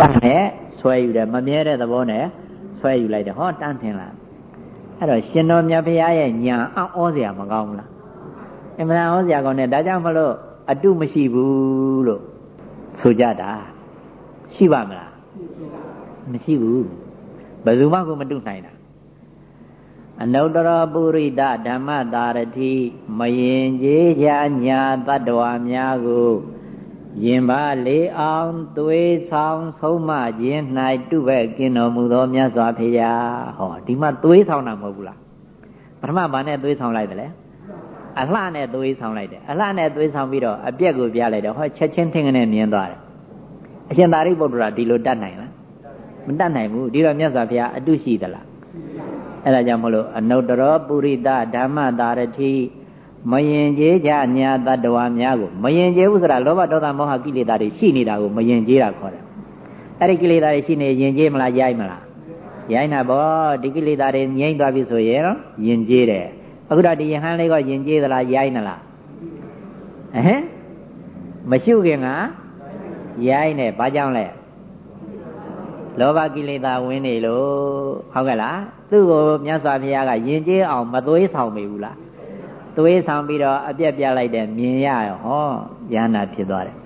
တန်းနဲ့ဆွဲယူတယ်မမြဲတဲ့သဘောနဲ့ဆွဲယူလိုက်တယ်ဟောတန်းထင်လားအဲ့တော့ရှင်တော်မြတ်ဘုရားရဲ့ညာအောဩစရာမကောင်းဘူးလားအမှန်ဩစရာကောင်းတယ်ဒါကြောင့်မလို့အတုမရှိဘူးလို့ဆိုကြတာရှိပါမလားမရှိဘူးဘယ်သူမှကိုမတုနိုင်တာအနုတ္တရပုရိသဓမ္မတာရတိမယင်ကြီးချာညာတတ္တဝါများကို ယင်ပါလေအောင်သွေးဆောင်ဆုံးမခြင်း၌တုပဲ့กินတော်မူသောမြတ်စွာဘုရားဟောဒီမှာသွေးဆောင်တာမဟုတ်ဘူးလားပထမဘာနဲ့သွေးဆောင်လိုက်တယ်လဲအလှနဲ့သွေးဆောင်လိုက်တယ်အလှနဲ့သွေးဆောင်ပြီးတော့အပြက်ကိုပြလိုက်တယ်ဟောချက်ချင်းထင်းကနေမြင်သွားတယ်အရှင်သာရိပုတ္တရာဒီလိုတတ်နိုင်လားမတတ်နိုင်ဘူးဒီတော့မြတ်စွာဘုရားအတုရှိသလားအဲ့ဒါကြောင့်မလို့အနုတ္တရောပုရိသဓမ္မတာရတိ မယင်ကျေးကြညာတတ္တဝါများကိုမယင်ကျေးဘူးဆိုတာလောဘဒေါသမောဟကိလေသာတွေရှိနေတာကိုမယင်ကျေးတာခေါ်တယ်အဲ့ဒီကိလေသာတွေရှိနေယင်ကျေးမလားရိုက်မလားရိုက်နာဘောဒီကိလေသာတွေငြိမ့်သွားပြီဆိုရင်ယင်ကျေးတယ်အခုတော့ဒီယဟန်လေးကယင်ကျေးသလားရိုက်နလားဟမ်မရှိခင်ကရိုက်နေဘာကြောင့်လဲလောဘကိလေသာဝင်နေလို့ဟုတ်ကဲ့လားသူ့ကိုမြတ်စွာဘုရားကယင်ကျေးအောင်မသွေးဆောင်မိဘူးလား သွေးဆောင်ပြီးတော့အပြက်ပြလိုက်တယ်မြင်ရရောဟောဉာဏ်နာဖြစ်သွားတယ်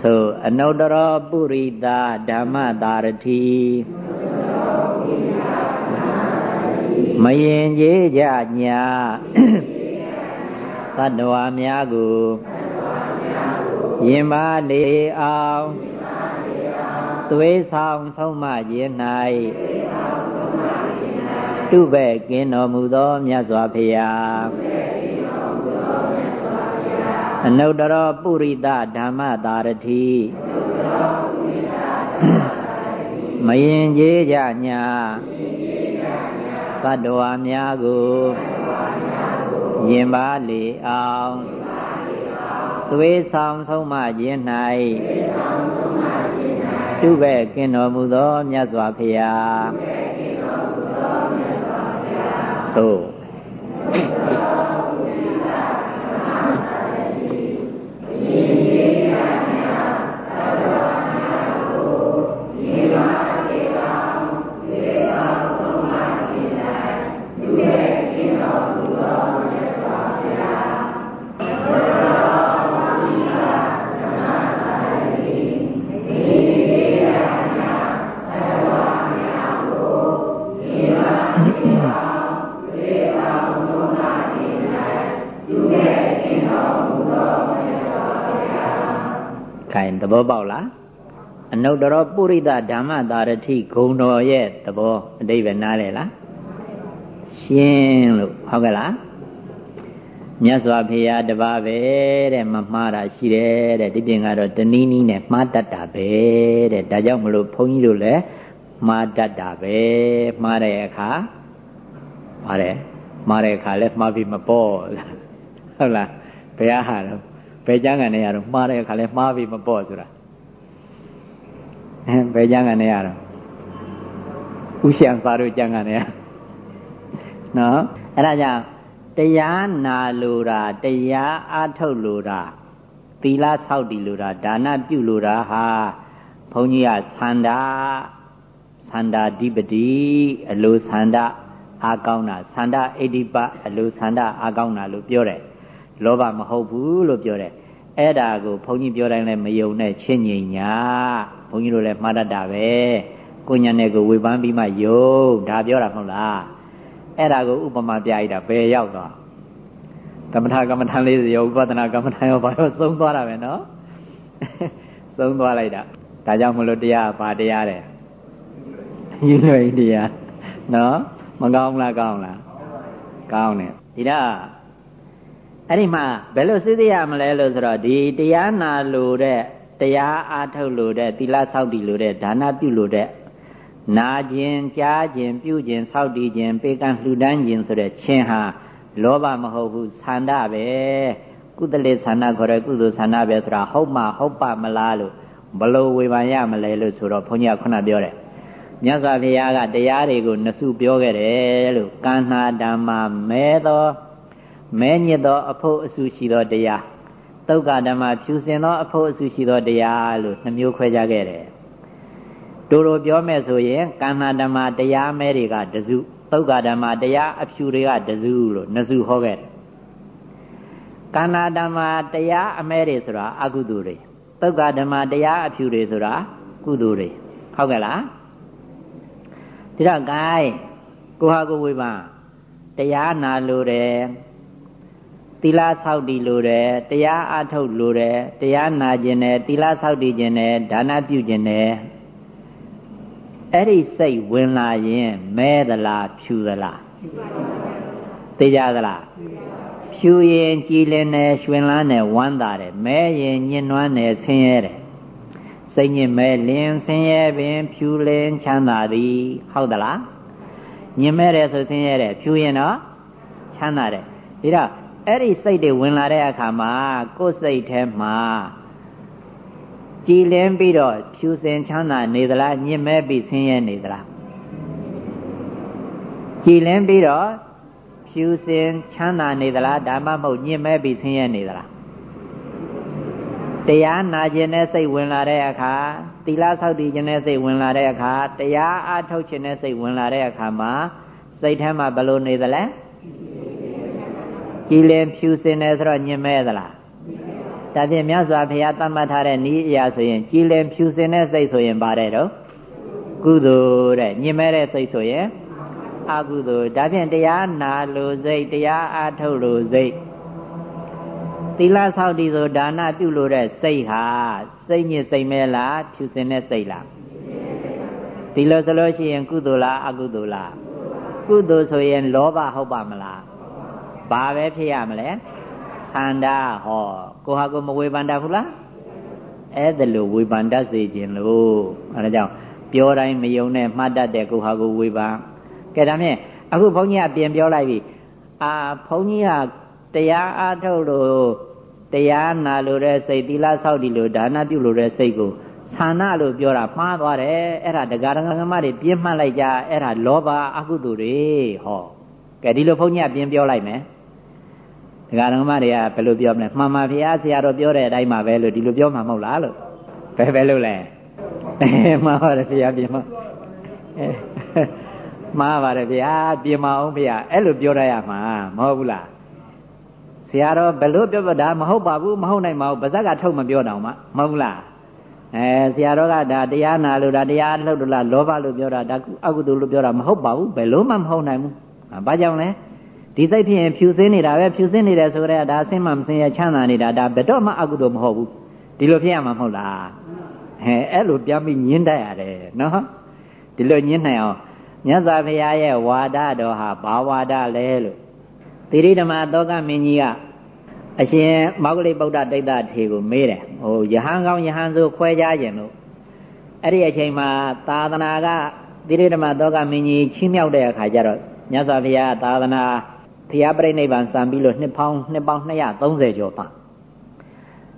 ဆိုအနုတ္တရောပုရိသဓမ္မတာရတိမယင်ကြီးကြညာသတ္တဝါများကိုယင်ပါလေအောင်သွေးဆောင်ဆုံးမခြင်း၌တုပဲ့ကင်းတော်မူသောမြတ်စွာဘုရား အနုတ္တရောပုရိသဓမ္မတာရတိမယင်ကြီးကြညာသတ္တဝါများကိုယင်ပါလေအောင်သွေးဆောင်ဆုံးမခြင်း၌တုပဲ့ကင်းတော်မူသောမြတ်စွာဘုရားသို့ ဘောပေါက်လားအနုတ္တရောပုရိသဓမ္မတာရတိဂုံတော်ရဲ့သဘောအတိပ္ပယ်နားလေလားရှင်းလို့ဟုတ်ကဲ့လားမြတ်စွာဘုရားတပါးပဲတဲ့မမှားတာရှိတယ်တဲ့ဒီပြင်ကတော့တနည်းနည်းနဲ့မှားတတ်တာပဲတဲ့ဒါကြောင့်မလို့ဘုန်းကြီးတို့လည်းမှားတတ်တာပဲမှားတဲ့အခါပါတယ်မှားတဲ့အခါလည်းမှားပြီးမပေါ်ဟုတ်လားဘုရားဟာတော့ ဘယ်ကျမ်းကနေရတော့မှားတဲ့အခါလဲမှားပြီးမပေါ့ဆိုတာအဲဘယ်ကျမ်းကနေရတော့ဥရှံစာတို့ကျမ်းကနေရနော်အဲ့ဒါကြောင့်တရားနာလိုတာတရားအားထုတ်လိုတာသီလဆောက်တည်လိုတာဒါနပြုလိုတာဟာဘုန်းကြီးကသန္တာသန္တာဓိပတိအလိုသန္တာအားကောင်းတာသန္တာအိဋ္ဌိပအလိုသန္တာအားကောင်းတာလို့ပြောတယ် လောဘမဟုတ်ဘူးလို့ပြောတယ်အဲ့ဒါကိုဘုန်းကြီးပြောတိုင်းလည်းမယုံနဲ့ချင်းငိမ်ညာဘုန်းကြီးတို့လည်းမှားတတ်တာပဲကိုညာနဲ့ကိုဝေဖန်ပြီးမှယုံဒါပြောတာမဟုတ်လားအဲ့ဒါကိုဥပမာပြရတာဘယ်ရောက်သွားကမ္မထာကမ္မထာလေးရောဥပဒနာကမ္မထာရောဘာလို့သုံးသွားတာပဲနော်သုံးသွားလိုက်တာဒါကြောင့်မလို့တရားဘာတရားတဲ့ယူလွယ်တရားနော်မကောင်းလားကောင်းလားကောင်းတယ်ဒီတော့ အဲ့ဒီမှာဘယ်လိုစိတ်ရမလဲလို့ဆိုတော့ဒီတရားနာလို့တဲ့တရားအားထုတ်လို့တဲ့သီလဆောက်တည်လို့တဲ့ဒါနပြုလို့တဲ့နာခြင်းကြားခြင်းပြုခြင်းဆောက်တည်ခြင်းပေကံလှူဒန်းခြင်းဆိုတဲ့ခြင်းဟာလောဘမဟုတ်ဘူးဆန္ဒပဲကုသလေဆန္ဒခေါ်တဲ့ကုသိုလ်ဆန္ဒပဲဆိုတာဟုတ်မှဟုတ်ပါမလားလို့ဘလို့ဝေဖန်ရမလဲလို့ဆိုတော့ဘုန်းကြီးကခုနပြောတယ်မြတ်စွာဘုရားကတရားတွေကိုနှစုပြောခဲ့တယ်လို့ကန္နာဓမ္မမဲသော မဲညစ်သောအဖို့အဆူရှိသောတရားသုက္ကဓမ္မဖြူစင်သောအဖို့အဆူရှိသောတရားလို့နှမျိုးခွဲကြခဲ့တယ်တူတူပြောမဲ့ဆိုရင်ကန္နာဓမ္မတရားမဲတွေကတစုသုက္ကဓမ္မတရားအဖြူတွေကတစုလို့နှစ်စုဟောခဲ့တယ်ကန္နာဓမ္မတရားအမဲတွေဆိုတာအကုသိုလ်တွေသုက္ကဓမ္မတရားအဖြူတွေဆိုတာကုသိုလ်တွေဟုတ်ကဲ့လားဒီတော့ gain ကိုဟာကိုဝေပါတရားနာလို့တယ် သီလဆောက်တည်လို့တယ်တရားအထုတ်လို့တယ်တရားနာခြင်းတယ်သီလဆောက်တည်ခြင်းတယ်ဒါနပြုခြင်းတယ်အဲ့ဒီစိတ်ဝင်လာရင်မဲသလားဖြူသလားသိကြသလားဖြူရင်ကြည်လင်တယ်ရွှင်လန်းတယ်ဝမ်းသာတယ်မဲရင်ညှဉ်းနှွမ်းတယ်ဆင်းရဲတယ်စိတ်ညစ်မဲလင်းဆင်းရဲပင် ဖြူလင်းချမ်းသာသည်ဟုတ်သလားညင်မဲ့တယ်ဆိုဆင်းရဲတယ်ဖြူရင်တော့ချမ်းသာတယ်ဒါတော့ အဲ့ဒီစိတ်တွေဝင်လာတဲ့အခါမှာကိုယ်စိတ်ထဲမှာကြည်လင်းပြီးတော့ဖြူစင်ချမ်းသာနေသလားညင်မဲ့ပြီးဆင်းရဲနေသလားကြည်လင်းပြီးတော့ဖြူစင်ချမ်းသာနေသလားဒါမှမဟုတ်ညင်မဲ့ပြီးဆင်းရဲနေသလားတရားနာခြင်းနဲ့စိတ်ဝင်လာတဲ့အခါသီလဆောက်တည်ခြင်းနဲ့စိတ်ဝင်လာတဲ့အခါတရားအားထုတ်ခြင်းနဲ့စိတ်ဝင်လာတဲ့အခါမှာစိတ်ထဲမှာဘယ်လိုနေသလဲ ကြည်လင်ဖြူစင်တယ်ဆိုတော့ညင်မဲသလားဒါဖြင့်မြတ်စွာဘုရားသတ်မှတ်ထားတဲ့ဤအရာဆိုရင်ကြည်လင်ဖြူစင်တဲ့စိတ်ဆိုရင်ပါတယ်တော့ကုသိုလ်တဲ့ညင်မဲတဲ့စိတ်ဆိုရင်အကုသိုလ်ဒါဖြင့်တရားနာလို့စိတ်တရားအားထုတ်လို့စိတ်သီလဆောက်တည်ဆိုဒါနပြုလို့တဲ့စိတ်ဟာစိတ်ညစ်စိတ်မဲလားဖြူစင်တဲ့စိတ်လားဒီလိုဆိုလို့ရှိရင်ကုသိုလ်လားအကုသိုလ်လားကုသိုလ်ဆိုရင်လောဘဟုတ်ပါမလား ဘာပဲဖြစ်ရမလဲဆန္ဒဟောကိုဟာကိုမဝေဖန်တတ်ဘူးလားအဲ့ဒါလိုဝေဖန်တတ်စေခြင်းလို့အဲဒါကြောင့်ပြောတိုင်းမယုံနဲ့မှတ်တတ်တဲ့ကိုဟာကိုဝေဖန်ကဲဒါဖြင့်အခုဘုန်းကြီးကပြင်ပြောလိုက်ပြီအာဘုန်းကြီးကတရားအားထုတ်လို့တရားနာလို့တဲ့စိတ်သီလဆောက်တည်လို့ဒါနပြုလို့တဲ့စိတ်ကိုဌာနလို့ပြောတာမှားသွားတယ်အဲ့ဒါတရားဓမ္မတွေပြင်းမှတ်လိုက်ကြအဲ့ဒါလောဘအကုသိုလ်တွေဟော ကဲဒီလိုဘုန်းကြီးကပြင်းပြောလိုက်မယ်တရားဓမ္မတွေကဘယ်လိုပြောမလဲမှန်ပါဗျာဆရာတော်ပြောတဲ့အတိုင်းပါပဲလို့ဒီလိုပြောမှာမဟုတ်လားလို့ဘယ်ပဲလို့လဲမှားပါတယ်ဗျာပြင်မမှားပါတယ်ဗျာပြင်မအောင်ဗျာအဲ့လိုပြောရရမှာမဟုတ်ဘူးလားဆရာတော်ဘယ်လိုပြောဒါမဟုတ်ပါဘူးမဟုတ်နိုင်ပါဘူးပါဇက်ကထုတ်မပြောတော့မှမဟုတ်လားအဲဆရာတော်ကဒါတရားနာလို့ဒါတရားလှုပ်လို့လားလောဘလို့ပြောတာဒါအကုသိုလ်လို့ပြောတာမဟုတ်ပါဘူးဘယ်လို့မှမဟုတ်နိုင်ဘူး ဘာကြောင့်လဲဒီစိတ်ဖြစ်ရင်ဖြူစင်းနေတာပဲဖြူစင်းနေတယ်ဆိုတော့ဒါအစင်းမှမစင်းရချမ်းသာနေတာဒါဘယ်တော့မှအကုသိုလ်မဟုတ်ဘူးဒီလိုဖြစ်ရမှာမဟုတ်လားဟဲအဲ့လိုပြန်ပြီးညင်းတတ်ရတယ်နော်ဒီလိုညင်းနိုင်အောင်မြတ်စွာဘုရားရဲ့ဝါဒတော်ဟာဘာဝါဒလဲလို့သီရိဓမ္မသောကမင်းကြီးကအရှင်မောဂလိဗုဒ္ဓတိတ်တထေကိုမေးတယ်ဟိုယဟန်ကောင်းယဟန်ဆိုခွဲကြခြင်းလို့အဲ့ဒီအချိန်မှာသာသနာကသီရိဓမ္မသောကမင်းကြီးချင်းမြောက်တဲ့အခါကျတော့ မြတ်စွာဘုရားသာသနာဘုရားပြိဋိဘံစံပြီးလို့နှစ်ပေါင်းနှစ်ပေါင်း230ကျော်ပါ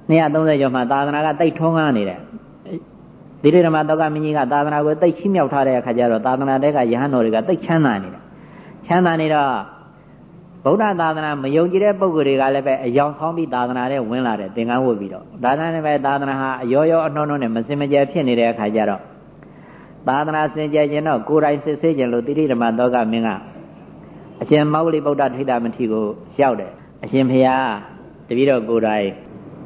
230ကျော်မှသာသနာကတိတ်ထွန်းကားနေတယ်သီရိဓမ္မသောကမင်းကြီးကသာသနာကိုတိတ်ချင်းမြောက်ထားတဲ့အခါကျတော့သာသနာတဲကယဟန်တော်တွေကတိတ်ချမ်းသာနေတယ်ချမ်းသာနေတော့ဗုဒ္ဓသာသနာမယုံကြည်တဲ့ပုဂ္ဂိုလ်တွေကလည်းပဲအယောင်ဆောင်ပြီးသာသနာထဲဝင်လာတယ်သင်္ကန်းဝတ်ပြီးတော့ဒါနဲ့ပဲသာသနာဟာအရောရောအနှောနှောနဲ့မစင်မကြယ်ဖြစ်နေတဲ့အခါကျတော့သာသနာစင်ကြယ်ခြင်းတော့ကိုယ်တိုင်စစ်ဆေးခြင်းလို့တိရိဓမ္မသောကမင်းက အရှင်မောဂလိဗုဒ္ဓထိတမထီကိုရောက်တယ်အရှင်ဖရာတပည့်တော်ကိုယ်တိုင်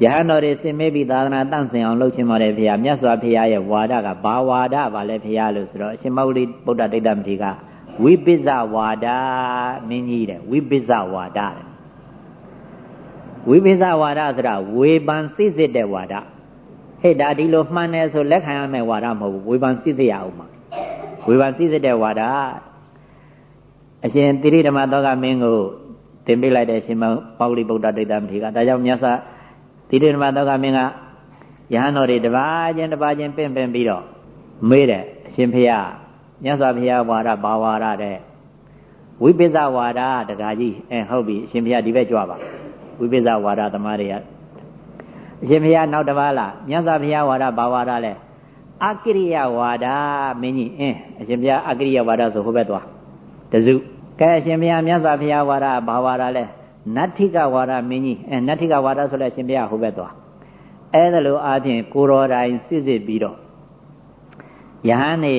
ယဟန်တော်တွေစင်မေးပြီးသာသနာတန့်စင်အောင်လုပ်ခြင်းပါတယ်ဖရာမြတ်စွာဘုရားရဲ့ဝါဒကဘာဝါဒပါလဲဖရာလို့ဆိုတော့အရှင်မောဂလိဗုဒ္ဓထိတမထီကဝိပိဇဝါဒမင်းကြီးတဲ့ဝိပိဇဝါဒတဲ့ဝိပိဇဝါဒဆိုတာဝေပန်စစ်စစ်တဲ့ဝါဒဟဲ့ဒါဒီလိုမှန်တယ်ဆိုလက်ခံရမယ့်ဝါဒမဟုတ်ဘူးဝေပန်စစ်စစ်ရအောင်ပါဝေပန်စစ်စစ်တဲ့ဝါဒ အရှင်တိရိဓမ္မသောကမင်းကိုတင်ပေးလိုက်တဲ့ရှင်ပေါဂလိဗုဒ္ဓဒိဋ္ဌမထေရကဒါကြောင့်မြတ်စွာတိရိဓမ္မသောကမင်းကယဟန်တော်တွေတပါးချင်းတပါးချင်းပင့်ပင့်ပြီးတော့မေးတယ်အရှင်ဖေယမြတ်စွာဘုရားဝါဒဘာဝါဒတဲ့ဝိပိဿဝါဒတကာကြီးအဲဟုတ်ပြီအရှင်ဘုရားဒီဘက်ကြွပါဝိပိဿဝါဒသမားတွေကအရှင်ဘုရားနောက်တစ်ပါးလားမြတ်စွာဘုရားဝါဒဘာဝါဒလဲအကိရိယဝါဒမင်းကြီးအင်းအရှင်ဘုရားအကိရိယဝါဒဆိုဟိုဘက်သွား တစုကဲအရှင်ဘုရားမြတ်စွာဘုရားဝါဒဘာဝါဒလဲနတ္ထိကဝါဒမင်းကြီးအဲနတ္ထိကဝါဒဆိုလဲအရှင်ဘုရားဟိုဘက်သွားအဲဒါလိုအားဖြင့်ကိုတော်တိုင်စစ်စစ်ပြီးတော့ယယဟန်နေ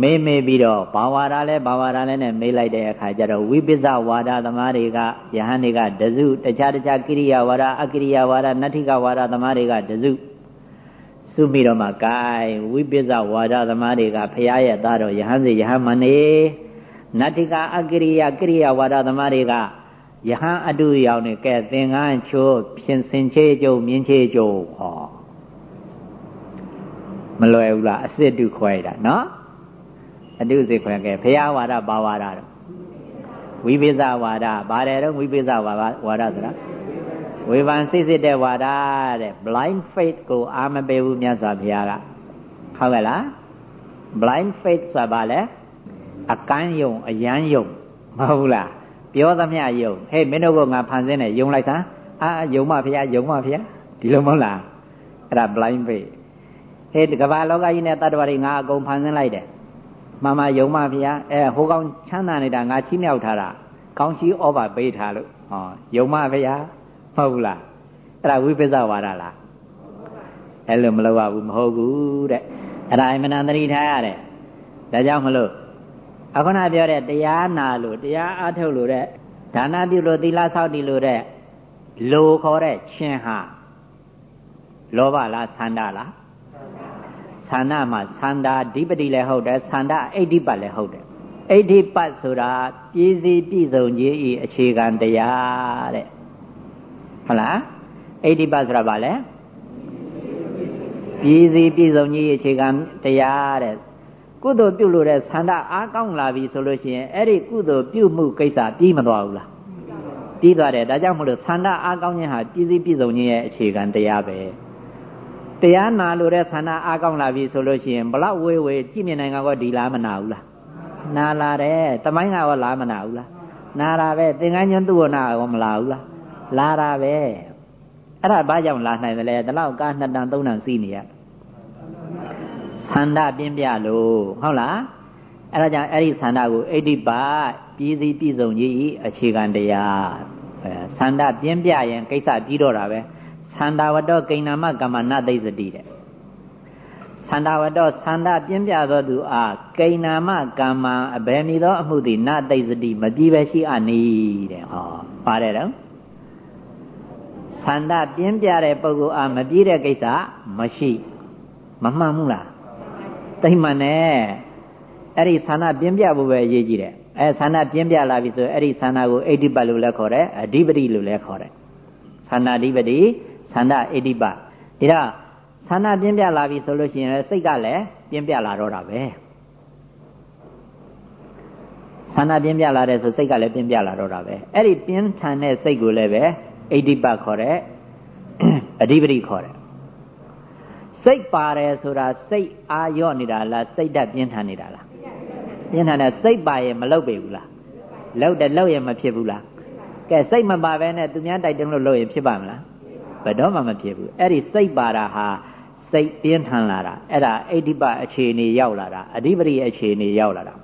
မေးမေးပြီးတော့ဘာဝါဒလဲဘာဝါဒလဲနဲ့မေးလိုက်တဲ့အခါကျတော့ဝိပဿဝါဒသမားတွေကယဟန်တွေကတစုတခြားတခြားကိရိယာဝါဒအကိရိယာဝါဒနတ္ထိကဝါဒသမားတွေကတစုစုပြီးတော့မှဂိုင်းဝိပဿဝါဒသမားတွေကဖရာရဲ့သားတော်ယဟန်စီယဟန်မနေ နတ္ထိကအကိရိယာကိရိယာဝါဒသမားတွေကယဟန်အတုရောက်နေကဲသင်္ကန်းချိုးဖြင်စင်ချေကျုံမြင်းချေကျုံဟောမလွယ်ဘူးလားအစစ်တုခွဲတာနော်အတုစစ်ခွဲကဲဘုရားဝါဒဘာဝါဒတော့ဝိပိဿဝါဒပါတယ်တော့ဝိပိဿဝါဒဝါဒဆိုတာဝေဖန်စိတ်စစ်တဲ့ဝါဒတဲ့ blind faith ကိုအာမပေးဘူးမြတ်စွာဘုရားကဟုတ်ကဲ့လား blind faith ဆိုတာဘာလဲ အကန်းယုံအယမ်းယုံမဟုတ်ဘူးလားပြောသမျှယုံဟေးမင်းတို့ကငါဖန်ဆင်းတယ်ယုံလိုက်စမ်းအာယုံမဖေယုံမဖေဒီလိုမဟုတ်လားအဲ့ဒါ blind faith ဟေးကမ္ဘာလောကကြီးနဲ့တတ္တဝါတွေငါအကုန်ဖန်ဆင်းလိုက်တယ်မမယုံမဖေအဲဟိုကောင်ချမ်းသာနေတာငါချီးမြှောက်ထားတာကောင်းချီးဩဘာပေးထားလို့ဟောယုံမဖေမဟုတ်ဘူးလားအဲ့ဒါဝိပဿနာဝါဒလားအဲ့လိုမလုပ်ရဘူးမဟုတ်ဘူးတဲ့အဲ့ဒါအမှန်တန်သတိထားရတယ်ဒါကြောင့်မလို့ အခုနပြောတဲ့တရားနာလို့တရားအားထုတ်လို့တဲ့ဒါနပြုလို့သီလဆောက်တည်လို့တဲ့လိုခေါ်တဲ့ရှင်ဟာလောဘလားသန္တာလားသန္တာမှာသန္တာဓိပတိလည်းဟုတ်တယ်သန္တာအိဋ္ဌိပတ်လည်းဟုတ်တယ်အိဋ္ဌိပတ်ဆိုတာပြည်စည်းပြည်စုံခြင်းဤအခြေခံတရားတဲ့ဟုတ်လားအိဋ္ဌိပတ်ဆိုတာဘာလဲပြည်စည်းပြည်စုံခြင်းအခြေခံတရားတဲ့ ကုသိုလ်ပြုလို့တဲ့ဆန္ဒအားကောင်းလာပြီဆိုလို့ရှိရင်အဲ့ဒီကုသိုလ်ပြုမှုကိစ္စပြီးမသွားဘူးလားပြီးသွားတယ်ဒါကြောင့်မလို့ဆန္ဒအားကောင်းခြင်းဟာပြည်စည်းပြည်စုံခြင်းရဲ့အခြေခံတရားပဲတရားနာလို့တဲ့ဆန္ဒအားကောင်းလာပြီဆိုလို့ရှိရင်ဘလောက်ဝေးဝေးကြည့်မြင်နိုင်ကောဒီလားမနာဘူးလားနာလာတယ်တမိုင်းကရောလားမနာဘူးလားနာတာပဲသင်္ကန်းညွန်းသူ့ဝနာရောမလာဘူးလားလာတာပဲအဲ့ဒါဘာကြောင့်လာနိုင်တယ်လဲဒီလောက်ကားနှစ်တန်သုံးတန်စီးနေရ ဆန္ဒပြင်းပြလို့ဟုတ်လားအဲ့ဒါကြောင့်အဲ့ဒီဆန္ဒကိုအိဋ္ဌိပါပြည်စည်းပြည်စုံကြီးအခြေခံတရားဆန္ဒပြင်းပြရင်ကိစ္စပြီးတော့တာပဲသန္တာဝတ္တကိဏ္ဏမကမ္မနသိစတိတဲ့သန္တာဝတ္တသန္တာပြင်းပြသောသူအားကိဏ္ဏမကမ္မအဘယ်မည်သောအမှုသည်နသိစတိမပြည့်ပဲရှိအနီးတဲ့ဟောပါတယ်တော့သန္တာပြင်းပြတဲ့ပုဂ္ဂိုလ်အားမပြည့်တဲ့ကိစ္စမရှိမမှန်ဘူးလား သိမှန်နဲ့အဲ့ဒီသန္တာပြင်းပြဖို့ပဲအရေးကြီးတယ်အဲသန္တာပြင်းပြလာပြီဆိုအဲ့ဒီသန္တာကိုအိဋ္ဌိပတ်လို့လည်းခေါ်တယ်အဓိပတိလို့လည်းခေါ်တယ်သန္တာအဓိပတိသန္တာအိဋ္ဌိပတ်ဒါသန္တာပြင်းပြလာပြီဆိုလို့ရှိရင်စိတ်ကလည်းပြင်းပြလာတော့တာပဲသန္တာပြင်းပြလာတဲ့ဆိုစိတ်ကလည်းပြင်းပြလာတော့တာပဲအဲ့ဒီပြင်းထန်တဲ့စိတ်ကိုလည်းပဲအိဋ္ဌိပတ်ခေါ်တယ်အဓိပတိခေါ်တယ် စိတ်ပါတယ်ဆိုတာစိတ်အာရော့နေတာလားစိတ်ဓာတ်ပြင်းထန်နေတာလားပြင်းထန်တဲ့စိတ်ပါရင်မလုတ်ပေဘူးလားလုတ်တယ်လုတ်ရင်မဖြစ်ဘူးလားကဲစိတ်မပါဘဲနဲ့သူများတိုက်တုံးလို့လုတ်ရင်ဖြစ်ပါမလားဘယ်တော့မှမဖြစ်ဘူးအဲ့ဒီစိတ်ပါတာဟာစိတ်ပြင်းထန်လာတာအဲ့ဒါအိဋ္ဌိပအခြေအနေရောက်လာတာအဓိပတိအခြေအနေရောက်လာတာ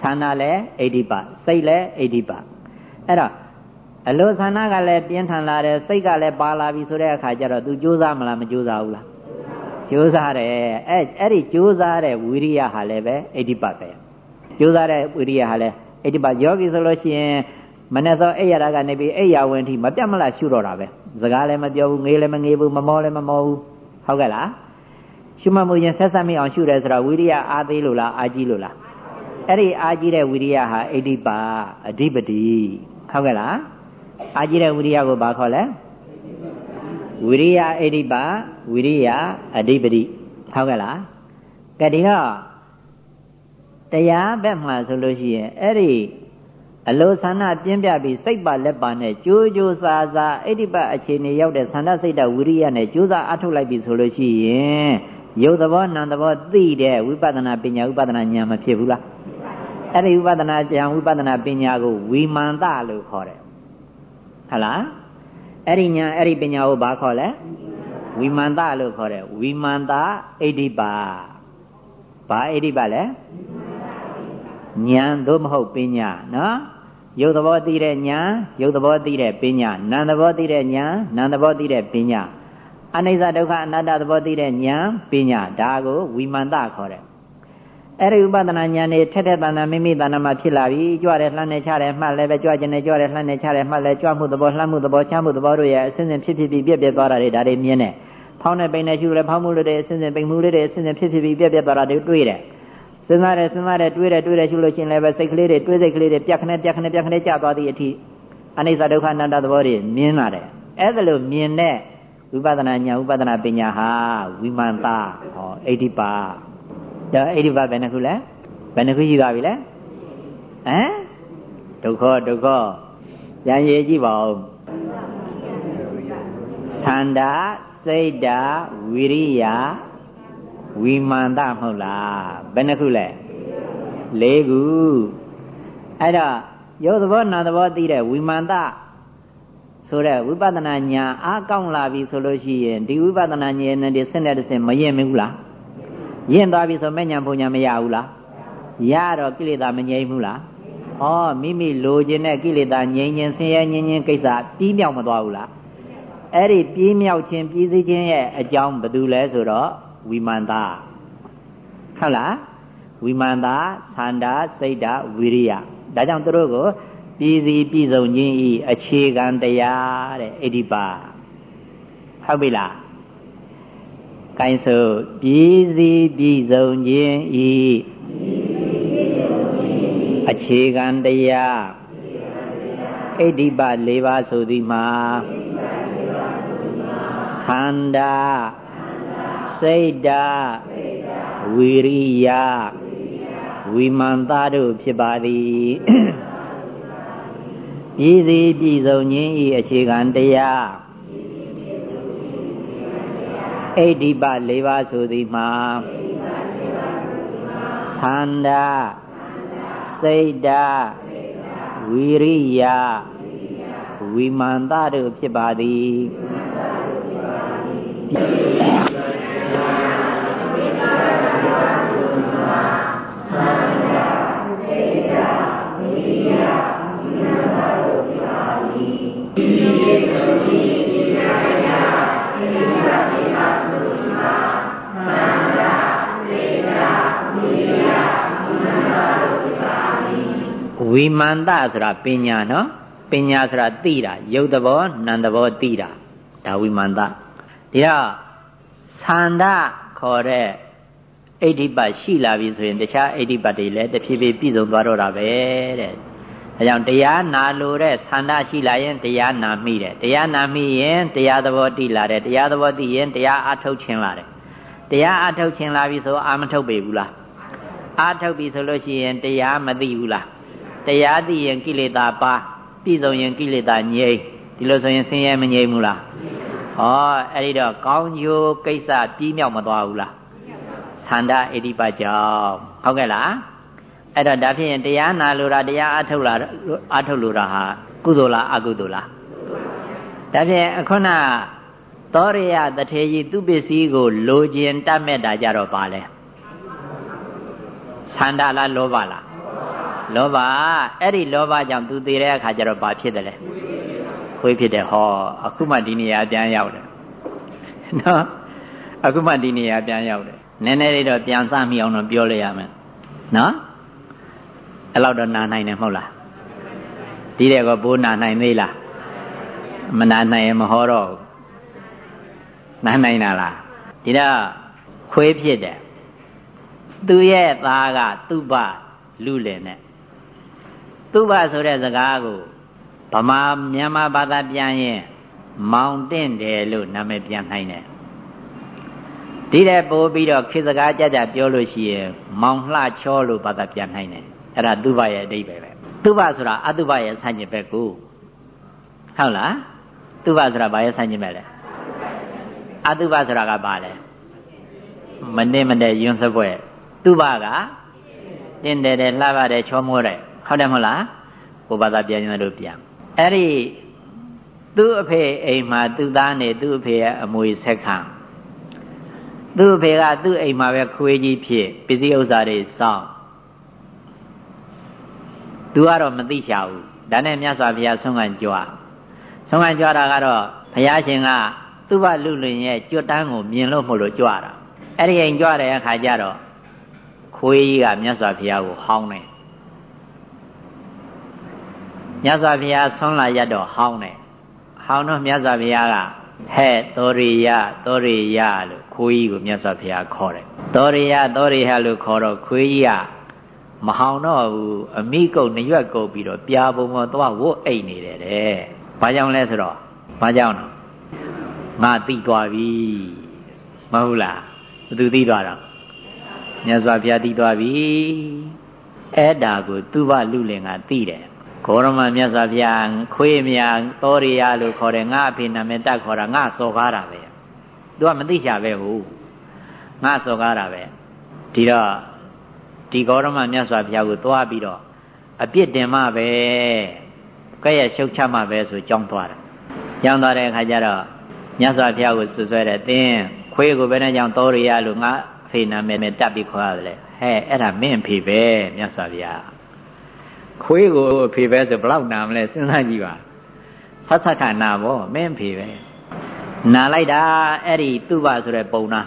သန္တာလည်းအိဋ္ဌိပစိတ်လည်းအိဋ္ဌိပအဲ့တော့အလိုသန္တာကလည်းပြင်းထန်လာတယ်စိတ်ကလည်းပါလာပြီဆိုတဲ့အခါကျတော့ तू ကြိုးစားမလားမကြိုးစားဘူးလား ကြိုးစားတယ်အဲ့အဲ့ဒီကြိုးစားတဲ့ဝိရိယဟာလည်းပဲအိဋ္ဌိပပဲကြိုးစားတဲ့ဝိရိယဟာလည်းအိဋ္ဌိပယောဂီဆိုလို့ရှိရင်မနေ့စောအိယာရကနေပြီးအိယာဝင်ထိမပြတ်မလားရှုတော့တာပဲစကားလည်းမပြောဘူးငေးလည်းမငေးဘူးမမောလည်းမမောဘူးဟုတ်ကဲ့လားရှုမှတ်မှုရင်ဆက်ဆက်မိအောင်ရှုတယ်ဆိုတော့ဝိရိယအားသေးလို့လားအာကြီးလို့လားအဲ့ဒီအာကြီးတဲ့ဝိရိယဟာအိဋ္ဌိပါအဓိပတိဟုတ်ကဲ့လားအာကြီးတဲ့ဝိရိယကိုဘာခေါ်လဲ ဝိရိယအိဋ္ဌိပါဝိရိယအဓိပတိဟုတ်ကဲ့လားကဲဒီတော့တရားဘက်မှာဆိုလို့ရှိရင်အဲ့ဒီအလိုဆန္ဒပြင်းပြပြီးစိတ်ပါလက်ပါနဲ့ကြိုးကြိုးစားစားအိဋ္ဌိပအခြေအနေရောက်တဲ့ဆန္ဒစိတ်တဝိရိယနဲ့ကြိုးစားအထုတ်လိုက်ပြီဆိုလို့ရှိရင်ရုပ်သဘောနာမ်သဘောသိတဲ့ဝိပဿနာပညာဝိပဿနာဉာဏ်မဖြစ်ဘူးလားအဲ့ဒီဝိပဿနာဉာဏ်ဝိပဿနာပညာကိုဝိမာန်တလို့ခေါ်တယ်ဟုတ်လား အဲ့ဒီဉာဏ်အဲ့ဒီပညာကိုဘာခေါ်လဲဝိမာန်တလို့ခေါ်တယ်ဝိမာန်တအိဋ္ဌိပါဘာအိဋ္ဌိပါလဲဉာဏ်သို့မဟုတ်ပညာနော်ရုပ်သဘောသိတဲ့ဉာဏ်ရုပ်သဘောသိတဲ့ပညာနာမ်သဘောသိတဲ့ဉာဏ်နာမ်သဘောသိတဲ့ပညာအနိစ္စဒုက္ခအနတ္တသဘောသိတဲ့ဉာဏ်ပညာဒါကိုဝိမာန်တခေါ်တယ် အဲ့ဒီဥပဒနာဉာဏ်နေထက်ထက်တန်တန်မိမိတဏ္ဍမှာဖြစ်လာပြီကြွတယ်လှမ်းနေချတယ်မှတ်လည်းပဲကြွခြင်းနဲ့ကြွတယ်လှမ်းနေချတယ်မှတ်လည်းကြွမှုသဘောလှမ်းမှုသဘောချမှုသဘောတို့ရဲ့အစဉ်စဉ်ဖြစ်ဖြစ်ပြီးပြက်ပြက်သွားတာတွေဒါတွေမြင်တယ်ဖောင်းနဲ့ပိန်နဲ့ရှုလည်းဖောင်းမှုလေးတွေအစဉ်စဉ်ပိန်မှုလေးတွေအစဉ်စဉ်ဖြစ်ဖြစ်ပြီးပြက်ပြက်သွားတာတွေတွေ့တယ်စဉ်းစားတယ်စဉ်းစားတယ်တွေးတယ်တွေးတယ်ရှုလို့ရှိရင်လည်းပဲစိတ်ကလေးတွေတွေးစိတ်ကလေးတွေပြက်ခနဲ့ပြက်ခနဲ့ပြက်ခနဲ့ကြာသွားသည့်အထိအနိစ္စဒုက္ခအနတ္တသဘောတွေမြင်လာတယ်အဲ့ဒါလို့မြင်တဲ့ဝိပဿနာဉာဏ်ဝိပဿနာပညာဟာဝိမာန်တာဟောအိဋ္ဌိပါ ဒါအိဋ္ဌိပါဘယ်နှခုလဲဘယ်နှခုရှိသွားပြီလဲဟမ်ဒုက္ခဒုက္ခရန်ရည်ကြည့်ပါဦးသန္တာစိတ်တာဝိရိယဝိမာန်တမဟုတ်လားဘယ်နှခုလဲ၄ခုအဲ့တော့ရုပ်သဘောနာသဘောသိတဲ့ဝိမာန်တဆိုတဲ့ဝိပဿနာညာအားကောင်းလာပြီဆိုလို့ရှိရင်ဒီဝိပဿနာဉာဏ်နဲ့ဒီစင့်တဲ့တစ်စင့်မရင်ဘူးလား ရင့်သွားပြီဆိုမဲ့ညာဘုံညာမရဘူးလားရတော့ကိလေသာမငြိမ်းဘူးလားဩမိမိလိုချင်တဲ့ကိလေသာငြိမ်းခြင်းဆင်းရဲငြင်းခြင်းကိစ္စပြီးမြောက်မသွားဘူးလားအဲ့ဒီပြီးမြောက်ခြင်းပြီးစီးခြင်းရဲ့အကြောင်းဘယ်သူလဲဆိုတော့ဝိမာန်တာဟုတ်လားဝိမာန်တာသန္တာစိတ်တာဝိရိယဒါကြောင့်သူတို့ကိုပြည်စီပြည်စုံခြင်းဤအခြေခံတရားတဲ့အိဋ္ဌိပါဟုတ်ပြီလား ကိုင်းဆိုပြည်စီပြည်စုံခြင်းဤအခြေခံတရားအိဋ္ဌိပ၄ပါးဆိုသည်မှာခန္ဓာစိတ်ဓာဝိရိယဝိမာန်သားတို့ဖြစ်ပါသည်ပြည်စီပြည်စုံခြင်းဤအခြေခံတရား အိဋ္ဌိပ၄ပါးဆိုသည်မှာသန္တာစိတ်ဓာဝိရိယဝိမာန်တတို့ဖြစ်ပါသည် ဝိမာန်တဆိုတာပညာနော်ပညာဆိုတာသိတာရုပ်သဘောနာမ်သဘောသိတာဒါဝိမာန်တဒီတော့သန္တာခေါ်တဲ့အိဋ္ဌိပတ်ရှိလာပြီဆိုရင်တခြားအိဋ္ဌိပတ်တွေလည်းတဖြည်းဖြည်းပြည့်စုံသွားတော့တာပဲတဲ့ဒါကြောင့်တရားနာလို့တဲ့သန္တာရှိလာရင်တရားနာမိတယ်တရားနာမိရင်တရားသဘောသိလာတယ်တရားသဘောသိရင်တရားအထုတ်ခြင်းလာတယ်တရားအထုတ်ခြင်းလာပြီဆိုအာမထုတ်ပေဘူးလားအာထုတ်ပြီဆိုလို့ရှိရင်တရားမသိဘူးလား တရားသိရင်ကိလေသာပါပြည့်စုံရင်ကိလေသာငြိမ်းဒီလိုဆိုရင်ဆင်းရဲမငြိမ်းဘူးလားဟောအဲ့ဒီတော့ကောင်းကျိုးကိစ္စပြီးမြောက်မသွားဘူးလားသန္တာဣတိပကြောင့်ဟုတ်ကဲ့လားအဲ့တော့ဒါဖြစ်ရင်တရားနာလို့တာတရားအထုတ်လာအထုတ်လို့တာဟာကုသိုလ်လားအကုသိုလ်လားဒါဖြင့်အခုနသောရိယတထေကြီးသူပစ္စည်းကိုလိုချင်တတ်မဲ့တာကြတော့ပါလဲသန္တာလားလောဘလား လောဘအဲ့ဒီလောဘကြောင့်သူသေးတဲ့အခါကျတော့ဘာဖြစ်တယ်လဲခွေးဖြစ်တယ်ဟောအခုမှဒီနေရာပြန်ရောက်တယ်နော်အခုမှဒီနေရာပြန်ရောက်တယ်နည်းနည်းလေးတော့ပြန်စမိအောင်တော့ပြောလိုက်ရမယ်နော်အဲ့လောက်တော့နာနိုင်တယ်မဟုတ်လားဒီတဲ့ကဘိုးနာနိုင်သေးလားမနာနိုင်ရင်မဟောတော့နာနိုင်တာလားဒီတော့ခွေးဖြစ်တယ်သူရဲ့သားကသူ့ဘလူလင်နဲ့ သူ့ဘဆိုတဲ့စကားကိုဗမာမြန်မာဘာသာပြန်ရင်မောင်တင့်တယ်လို့နာမည်ပြန်နိုင်တယ်ဒီတဲ့ပို့ပြီးတော့ခေစကားကြကြပြောလို့ရှိရင်မောင်လှချောလို့ဘာသာပြန်နိုင်တယ်အဲ့ဒါသူ့ဘရဲ့အတိတ်ပဲပဲသူ့ဘဆိုတာအတုဘရဲ့ဆန့်ကျင်ဘက်ကိုဟုတ်လားသူ့ဘဆိုတာဘာရဲ့ဆန့်ကျင်ဘက်လဲအတုဘဆိုတာကဘာလဲမနေ့မနေ့ယွန်းစပွဲသူ့ဘကတင်းတယ်တယ်လှပါတယ်ချောမောတယ် ဟုတ်တယ်မဟုတ်လားကိုဘာသာပြန်ရင်တို့ပြန်အဲ့ဒီသူ့အဖေအိမ်မှာသူ့သားနေသူ့အဖေရဲ့အမွေဆက်ခံသူ့အဖေကသူ့အိမ်မှာပဲခွေးကြီးဖြစ်ပစ္စည်းဥစ္စာတွေစောင့်သူကတော့မသိချဘူးဒါနဲ့မြတ်စွာဘုရားဆုံးခံကြွဆုံးခံကြွတာကတော့ဘုရားရှင်ကသူဘလူလင်ရဲ့ကြွတန်းကိုမြင်လို့မလို့ကြွတာအဲ့ဒီရင်ကြွတဲ့အခါကျတော့ခွေးကြီးကမြတ်စွာဘုရားကိုဟောင်းတယ် မြတ်စွာဘုရားဆွမ်းလာရတော့ဟောင်းတယ်ဟောင်းတော့မြတ်စွာဘုရားကဟဲ့သောရိယသောရိယလို့ခွေးကြီးကိုမြတ်စွာဘုရားခေါ်တယ်သောရိယသောရိယလို့ခေါ်တော့ခွေးကြီးကမဟောင်တော့ဘူးအမိကုတ်နရွက်ကုတ်ပြီးတော့ပြာပုံပေါ်သွားဝတ်အိတ်နေတယ်တဲ့။ဘာကြောင့်လဲဆိုတော့ဘာကြောင့်လဲငါသိသွားပြီမဟုတ်လားဘသူသိသွားတော့မြတ်စွာဘုရားသိသွားပြီအဲ့ဒါကိုသူဘလူလင်ကသိတယ် ဂေါရမမြတ်စွာဘုရားခွေးမြာသောရိယလို့ခေါ်တယ်ငါအဖေနာမည်တက်ခေါ်တာငါစော်ကားတာပဲသူကမသိချပဲဟုတ်ငါစော်ကားတာပဲဒီတော့ဒီဂေါရမမြတ်စွာဘုရားကိုသွားပြီးတော့အပြစ်တင်မှပဲကဲ့ရဲ့ရှုတ်ချမှပဲဆိုကြောင်းသွားတယ်ကြောင်းသွားတဲ့အခါကျတော့မြတ်စွာဘုရားကိုဆွဆွဲတယ်သင်ခွေးကိုဘယ်နဲ့ကြောင့်သောရိယလို့ငါအဖေနာမည်နဲ့တက်ပြီးခေါ်ရတယ်ဟဲ့အဲ့ဒါမင်းဖေပဲမြတ်စွာဘုရား ခွေးကိုအဖေပဲဆိုဘလောက်နာမလဲစဉ်းစားကြည့်ပါဆတ်ဆတ်ခနာဘောမင်းဖေပဲနာလိုက်တာအဲ့ဒီသူ့ဘဆိုတဲ့ပုံနာ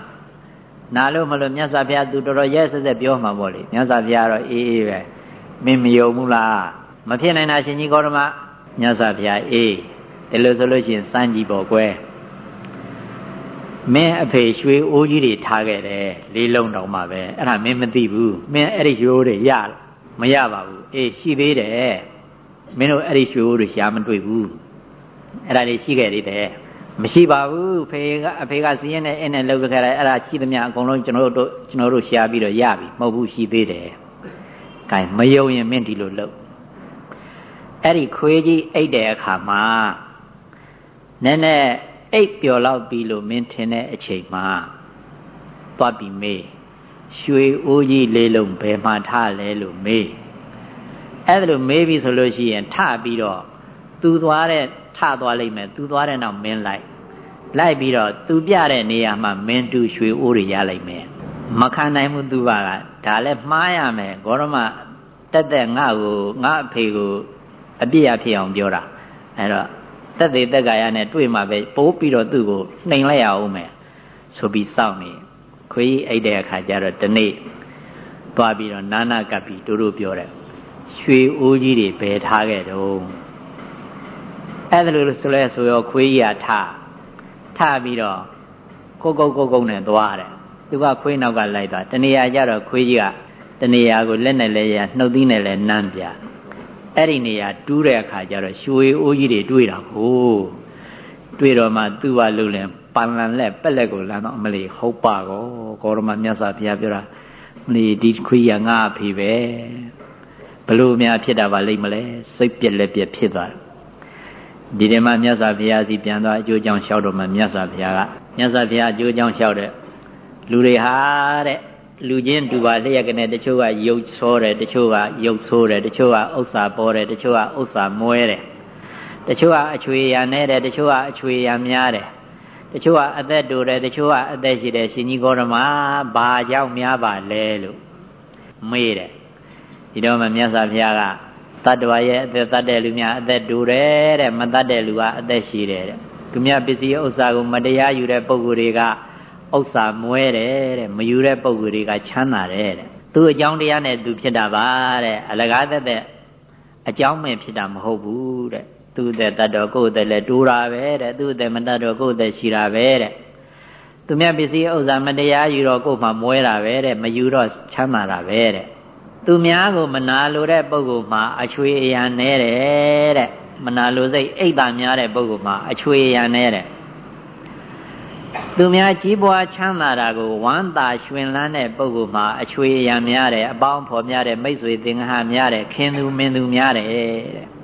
နာလို့မလို့မြတ်စွာဘုရားသူတော်တော်ရဲဆက်ဆက်ပြောမှာပေါ့လေမြတ်စွာဘုရားတော့အေးအေးပဲမင်းမယုံဘူးလားမဖြစ်နိုင်တာရှင်ကြီးကောရမမြတ်စွာဘုရားအေးဒီလိုဆိုလို့ရှိရင်စမ်းကြည့်ပေါ့ကွယ်မင်းအဖေရွှေအိုးကြီးတွေထားခဲ့တယ်လေးလုံးတောင်မှပဲအဲ့ဒါမင်းမသိဘူးမင်းအဲ့ဒီရွှေအိုးတွေရ မရပါဘူးအေးရှိသေးတယ်မင်းတို့အဲ့ဒီရွှေအိုးတွေရှားမတွေ့ဘူးအဲ့ဒါတွေရှိခဲ့သေးတယ်မရှိပါဘူးဖေကအဖေကစီးရင်နဲ့အင်းနဲ့လှုပ်ခဲ့တယ်အဲ့ဒါရှိသမျှအကုန်လုံးကျွန်တော်တို့ကျွန်တော်တို့ရှားပြီးတော့ရပြီမဟုတ်ဘူးရှိသေးတယ်။ကဲမယုံရင်မင်းဒီလိုလုပ်အဲ့ဒီခွေးကြီးအိတ်တဲ့အခါမှာနည်းနည်းအိတ်ပျော်လောက်ပြီလို့မင်းထင်တဲ့အချိန်မှာသွားပြီးမေး ရွှေအိုးကြီးလေးလုံးဘယ်မှာထားလဲလို့မေးအဲ့ဒါလို့မေးပြီဆိုလို့ရှိရင်ထပြီးတော့သူသွားတဲ့ထသွားလိမ့်မယ်သူသွားတဲ့နောက်မင်းလိုက်လိုက်ပြီးတော့သူပြတဲ့နေရာမှာမင်းတူရွှေအိုးတွေရလိုက်မယ်မခံနိုင်မှုသူပါကဒါလည်းမှားရမယ်ဂေါရမတက်တက်ငါ့ကိုငါအဖေကိုအပြစ်ရဖြစ်အောင်ပြောတာအဲ့တော့တက်သေးတက်ကာယနဲ့တွေ့မှပဲပိုးပြီးတော့သူ့ကိုနှိမ်လိုက်ရအောင်မယ်ဆိုပြီးစောင့်နေ ခွေးအိတ်တဲ့အခါကျတော့ဒီနေ့သွားပြီးတော့နာနာကပ်ပြီးတို့တို့ပြောတယ်ရွှေအိုးကြီးတွေဘယ်ထားခဲ့တုံးအဲ့ဒါလို့ဆိုလဲဆိုရောခွေးကြီးကထထပြီးတော့ကိုကုတ်ကိုကုတ်နဲ့သွားတယ်သူကခွေးနောက်ကလိုက်သွားတနေရာကျတော့ခွေးကြီးကတနေရာကိုလက်နဲ့လဲရနှုတ်သီးနဲ့လဲနမ်းပြအဲ့ဒီနေရာတူးတဲ့အခါကျတော့ရွှေအိုးကြီးတွေတွေးတာကိုတွေးတော့မှသူ့ဘာလို့လဲ ပန်လန်လက်ပက်လက်ကိုလမ်းတော့အမလီဟုတ်ပါကောကောရမမြတ်စွာဘုရားပြောတာမလီဒီခွေးရငါအဖေပဲဘလို့များဖြစ်တာပါလိမ့်မလဲစိတ်ပြက်လက်ပြက်ဖြစ်သွားတယ်ဒီတည်းမှာမြတ်စွာဘုရားစီပြန်သွားအကျိုးကြောင့်လျှောက်တော့မှမြတ်စွာဘုရားကမြတ်စွာဘုရားအကျိုးကြောင့်လျှောက်တဲ့လူတွေဟာတဲ့လူချင်းတူပါလျက်ကနေတချို့ကရုပ်ဆိုးတယ်တချို့ကရုပ်ဆိုးတယ်တချို့ကဥစ္စာပေါ်တယ်တချို့ကဥစ္စာမွဲတယ်တချို့ကအချွေရနဲ့တယ်တချို့ကအချွေရများတယ် တချို့ကအသက်တူတယ်တချို့ကအသက်ရှိတယ်ရှင်ကြီးကောရမဘာကြောင့်များပါလဲလို့မေးတယ်ဒီတော့မှမြတ်စွာဘုရားကတတ္တဝါရဲ့အသက်တတ်တဲ့လူများအသက်တူတယ်တဲ့မတတ်တဲ့လူကအသက်ရှိတယ်တဲ့သူများပစ္စည်းဥစ္စာကိုမတရားယူတဲ့ပုံကိုယ်တွေကဥစ္စာမွဲတယ်တဲ့မယူတဲ့ပုံကိုယ်တွေကချမ်းသာတယ်တဲ့သူအကြောင်းတရားနဲ့သူဖြစ်တာပါတဲ့အလကားသက်သက်အကြောင်းမဲ့ဖြစ်တာမဟုတ်ဘူးတဲ့ သူ့တဲ့တတ်တော်ကိုယ်တဲ့လည်းတူတာပဲတဲ့သူ့တဲ့မတတ်တော်ကိုယ်တဲ့ရှိတာပဲတဲ့သူမြတ်ပစ္စည်းဥစ္စာမတရားယူတော့ကိုယ်မှမွဲတာပဲတဲ့မယူတော့ချမ်းသာတာပဲတဲ့သူများကိုမနာလိုတဲ့ပုဂ္ဂိုလ်မှာအချွေအရန်နဲတယ်တဲ့မနာလိုစိတ်အိတ်တာများတဲ့ပုဂ္ဂိုလ်မှာအချွေအရန်နဲတယ်သူများကြီးပွားချမ်းသာတာကိုဝမ်းသာရွှင်လန်းတဲ့ပုဂ္ဂိုလ်မှာအချွေအရန်များတယ်အပေါင်းဖော်များတယ်မိတ်ဆွေသင်္ဃာများတယ်ခင်သူမင်းသူများတယ်တဲ့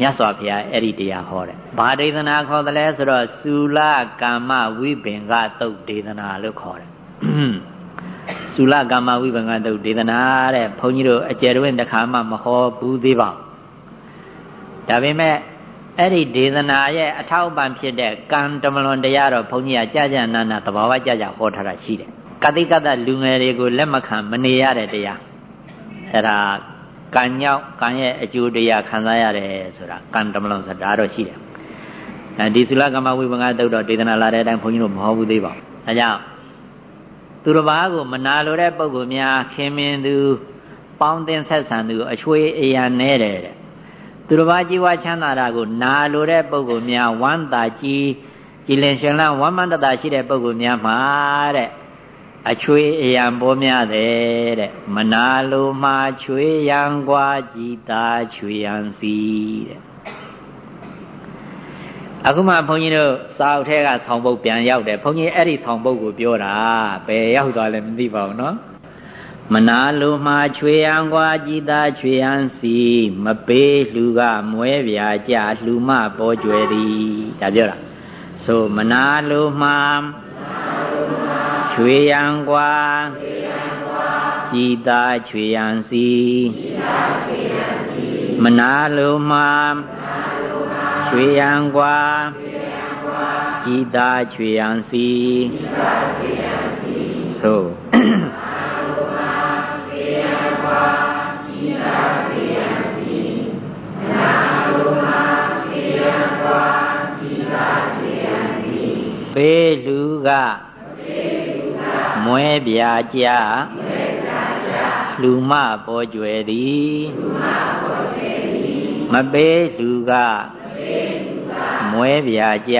မြတ်စွာဘုရားအဲ့ဒီတရားဟောတယ်ဘာဒေသနာခေါ်တယ်လဲဆိုတော့သုလကာမဝိပင်ကတုတ်ဒေသနာလို့ခေါ်တယ်သုလကာမဝိပင်ကတုတ်ဒေသနာတဲ့ဘုန်းကြီးတို့အကျယ်တွင်တစ်ခါမှမဟောဘူးသေးပါဘူးဒါပေမဲ့အဲ့ဒီဒေသနာရဲ့အထောက်ပံ့ဖြစ်တဲ့ကံတမလွန်တရားတော့ဘုန်းကြီးကကြာကြာနာနာသဘာဝကြာကြာဟောထားတာရှိတယ်ကတိကတ္တလူငယ်တွေကိုလက်မခံမနေရတဲ့တရားအဲ့ဒါ ကံညောင်းကံရဲ့အကျိုးတရားခံစားရတယ်ဆိုတာကံတမလွန်ဆိုတာတော့ရှိတယ်အဲဒီသုလကမ္မဝိပင်္ဂသုတ်တော်ဒေသနာလာတဲ့အတိုင်းဘုန်းကြီးတို့မဟောဘူးသေးပါဘူးဒါကြောင့်သူတစ်ပါးကိုမနာလိုတဲ့ပုဂ္ဂိုလ်များခင်မင်သူပေါင်းတင်ဆက်ဆံသူအချွေအရာနဲ့တဲ့သူတစ်ပါးជីវချမ်းသာတာကိုနာလိုတဲ့ပုဂ္ဂိုလ်များဝမ်းသာကြည်ကြည်လင်ရှင်လန်းဝမ်းမန္တတာရှိတဲ့ပုဂ္ဂိုလ်များမှာတဲ့ အချွေအယံပေါ်များတယ်တဲ့မနာလိုမှချွေရန်กว่าကြည်သာချွေရန်စီတဲ့အခုမှဘုန်းကြီးတို့စာအုပ်ထဲကဆောင်းပုတ်ပြန်ရောက်တယ်ဘုန်းကြီးအဲ့ဒီဆောင်းပုတ်ကိုပြောတာဘယ်ရောက်သွားလဲမသိပါဘူးเนาะမနာလိုမှချွေရန်กว่าကြည်သာချွေရန်စီမပေးလူကမွဲပြာကြလှူမပေါ်ကျွယ်သည်ဒါပြောတာဆိုမနာလိုမှ ချွေရန်กว่าကြည်သာချွေရန်စီမနာလိုမှချွေရန်กว่าကြည်သာချွေရန်စီဆိုဘေးလူက မွဲပြာကြလူမပေါ်ကျွယ်သည်မပေးလူကမွဲပြာကြ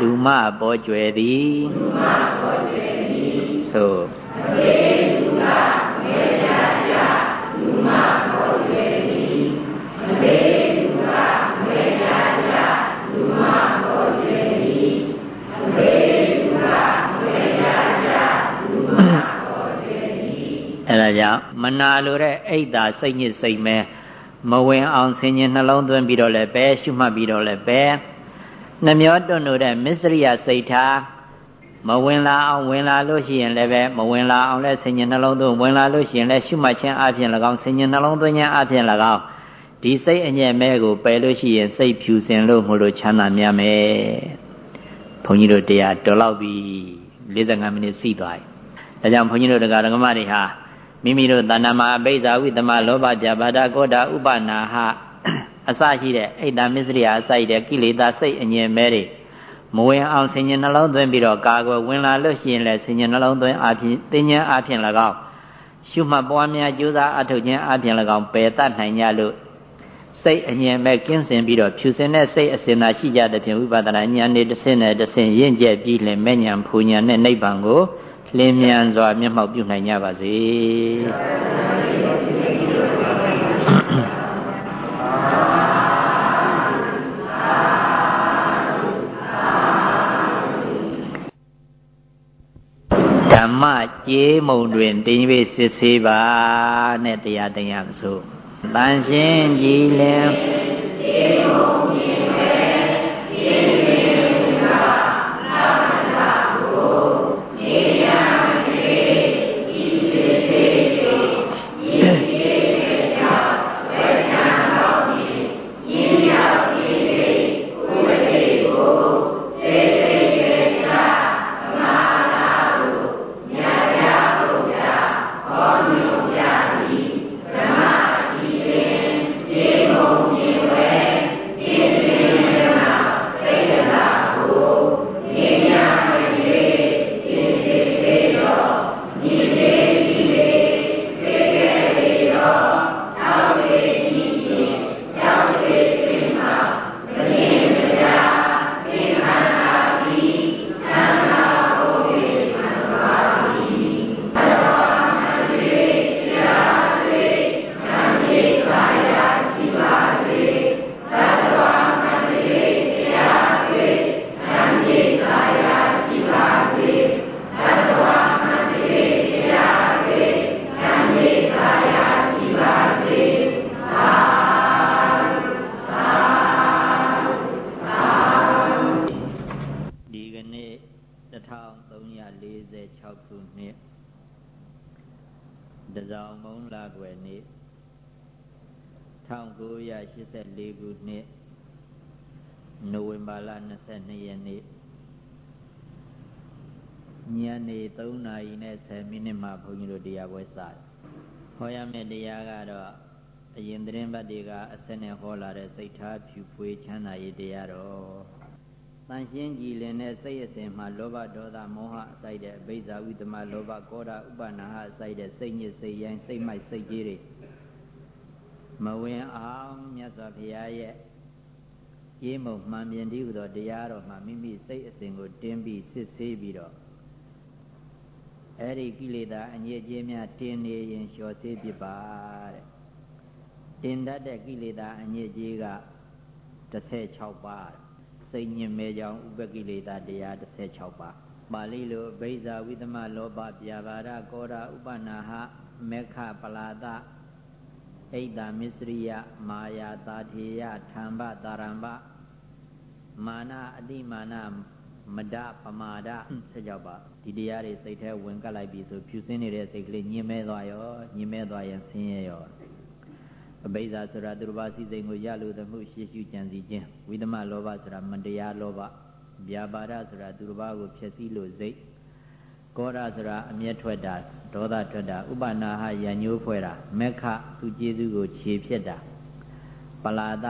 လူမပေါ်ကျွယ်သည်ဆို ကြောင့်မနာလိုတဲ့အိတ်သာစိတ်ညစ်စိတ်မဲမဝင်အောင်ဆင်ញင်နှလုံးသွင်းပြီးတော့လည်းပဲရှုမှတ်ပြီးတော့လည်းပဲနှမျောတွန့်လို့တဲ့မစ္စရိယစိတ်ထားမဝင်လာအောင်ဝင်လာလို့ရှိရင်လည်းပဲမဝင်လာအောင်လည်းဆင်ញင်နှလုံးသွင်းဝင်လာလို့ရှိရင်လည်းရှုမှတ်ခြင်းအပြင်၎င်းဆင်ញင်နှလုံးသွင်းခြင်းအပြင်၎င်းဒီစိတ်အညက်မဲကိုပယ်လို့ရှိရင်စိတ်ဖြူစင်လို့မလို့ချမ်းသာမြတ်မယ်ဘုန်းကြီးတို့တရားတော်လောက်ပြီ45မိနစ်စီးသွားပြီဒါကြောင့်ဘုန်းကြီးတို့တရားဓမ္မတွေဟာ မိမိတို့တဏ္ဍမှာအဘိဓါဝိသမလောဘပြဘာဒကောတာဥပနာဟအစရှိတဲ့အိတ်တမစ္စရိယအစရှိတဲ့ကိလေသာစိတ်အငြင်းမဲတွေမဝင်အောင်ဆင်ញင်နှလုံးသွင်းပြီးတော့ကာကွယ်ဝင်လာလို့ရှိရင်လည်းဆင်ញင်နှလုံးသွင်းအပြင်တင်းញံအပြင်၎င်းရှုမှတ်ပွားများကြိုးစားအထောက်ခြင်းအပြင်၎င်းပယ်တတ်နိုင်ကြလို့စိတ်အငြင်းမဲ့ကင်းစင်ပြီးတော့ဖြူစင်တဲ့စိတ်အစင်သာရှိကြတဲ့ဖြင့်ဝိပဿနာဉာဏ်နဲ့တစ်ဆင့်နဲ့တစ်ဆင့်ရင့်ကျက်ပြီးလင်မဲ့ဉာဏ်ဖူဉာဏ်နဲ့နိဗ္ဗာန်ကို လင်းမြန်စွာမျက်မှောက်ပြုနိုင်ကြပါစေဓမ္မကြေးမုံတွင်တင်း၍စစ်ဆေးပါနဲ့တရားတရားဆိုတန်ရှင်းကြည်လင်ကြေးမုံမြင် နိုဝင်ဘာလ22ရက်နေ့ညနေ3နာရီနဲ့10မိနစ်မှဘုန်းကြီးတို့တရားပွဲစတယ်။ဟောရမယ့်တရားကတော့အရင်သတင်းပတ်တွေကအစနဲ့ဟောလာတဲ့စိတ်ထားဖြူဖွေးချမ်းသာရေးတရားတော်တန်ရှင်းကြည်လင်တဲ့စိတ်အစဉ်မှာလောဘဒေါသမောဟအစိုက်တဲ့အဘိဇာဝိသမလောဘကောဓဥပနာဟအစိုက်တဲ့စိတ်ညစ်စိတ်ရိုင်းစိတ်မိုက်စိတ်ကြီးတွေမဝင်အောင်မြတ်စွာဘုရားရဲ့ ရေးမုံမှန်ပြင်တည်းဟူသောတရားတော်မှာမိမိစိတ်အစဉ်ကိုတင်းပြီးစစ်ဆေးပြီးတော့အဲ့ဒီကိလေသာအညစ်အကြေးများတင်းနေရင်လျှော်ဆေးပြပါတဲ့တင်တတ်တဲ့ကိလေသာအညစ်အကြေးက16ပါးစိတ်ညင်မဲကြောင့်ဥပကိလေသာတရား16ပါးပါဠိလိုဘိဇာဝိသမလောဘပြာပါဒကောဓဥပနာဟမေခပလာဒဣဒ္ဓမစ္စရိယမာယာတာထေယထံဘတာရံဘ မာနအတိမာနမဒပမာဒဆက်ကြောက်ပါဒီတရားတွေစိတ်ထဲဝင်ကပ်လိုက်ပြီဆိုဖြူစင်းနေတဲ့စိတ်ကလေးညင်မဲသွားရောညင်မဲသွားရင်ဆင်းရဲရောအဘိဇာဆိုတာသူတစ်ပါးစီစိတ်ကိုရလို့သမှုရှေ့ရှုကြံစီခြင်းဝိသမလောဘဆိုတာမတရားလောဘဗျာပါဒဆိုတာသူတစ်ပါးကိုဖျက်ဆီးလို့စိတ်ကောရဆိုတာအမျက်ထွက်တာဒေါသထွက်တာဥပနာဟရညိုးဖွဲ့တာမက္ခသူကျေးဇူးကိုခြေဖြစ်တာပလာဒ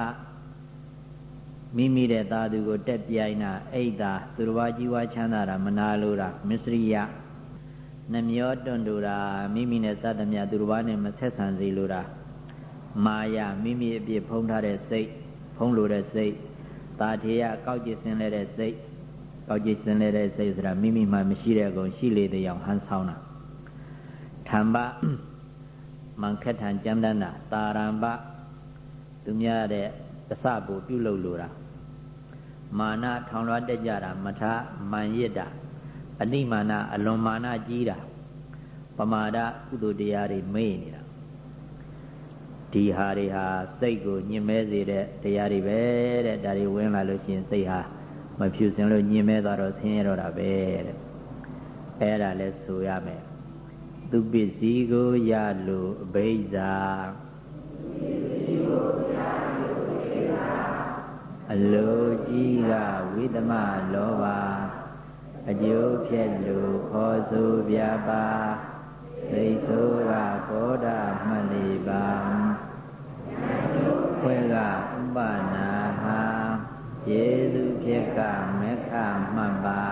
မိမိတဲ့သာသူကိုတက်ပြိုင်တာအိတ်တာသူတစ်ပါးကြီးဝါချမ်းသာတာမနာလိုတာမစ္စရိယနှမျောတွန့်တူတာမိမိနဲ့စသမျှသူတစ်ပါးနဲ့မဆက်ဆံစေလိုတာမာယာမိမိအပြစ်ဖုံးထားတဲ့စိတ်ဖုံးလိုတဲ့စိတ်တာထေယကောက်ကျစ်စင်လဲတဲ့စိတ်ကောက်ကျစ်စင်လဲတဲ့စိတ်ဆိုတာမိမိမှမရှိတဲ့အကုန်ရှိလေတဲ့အောင်ဟန်ဆောင်တာထံပမန်ခက်ထံကြမ်းတမ်းတာတာရံပသူများတဲ့တစကိုပြုလုပ်လိုတာ မာနထောင်လွှတ်တက်ကြတာမထမန်ရစ်တာအနိမာနအလွန်မာနကြီးတာပမာဒကုသိုလ်တရားတွေမေ့နေတာဒီဟာတွေဟာစိတ်ကိုညင်မဲစေတဲ့တရားတွေပဲတဲ့ဒါတွေဝင်လာလို့ရှိရင်စိတ်ဟာမဖြူစင်လို့ညင်မဲသွားတော့ဆင်းရဲတော့တာပဲတဲ့အဲ့ဒါလဲဆိုရမယ်သူပစ္စည်းကိုရလို့အဘိဇာ အလိုကြီးကဝိသမလောဘအကျိုးဖြစ်လို့ခေါ်ဆိုပြပါသိဆိုးကဘောဓမှန်လေပါခွဲကဥပနာဟာယေသူဖြစ်ကမေခမှန်ပါ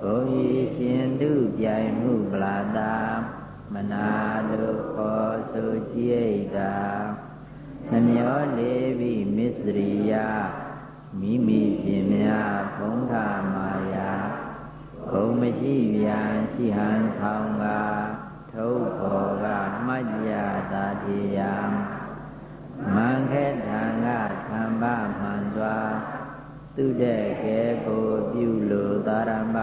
ဘုံဤရှင်တုပြိုင်မှုပလာတာမနာတို့ခေါ်ဆိုကြည်တာ နှမျောလေပြီမစ္စရိယမိမိပြင်များဘုံထမာယာဘုံမရှိပြန်ရှိဟန်ဆောင်ကထုတ်ဖော်ကမှတ်ကြတာတိယံမံခေတံကသံဗမှန်စွာသူတဲ့ကဲကိုပြုလို့သာရမ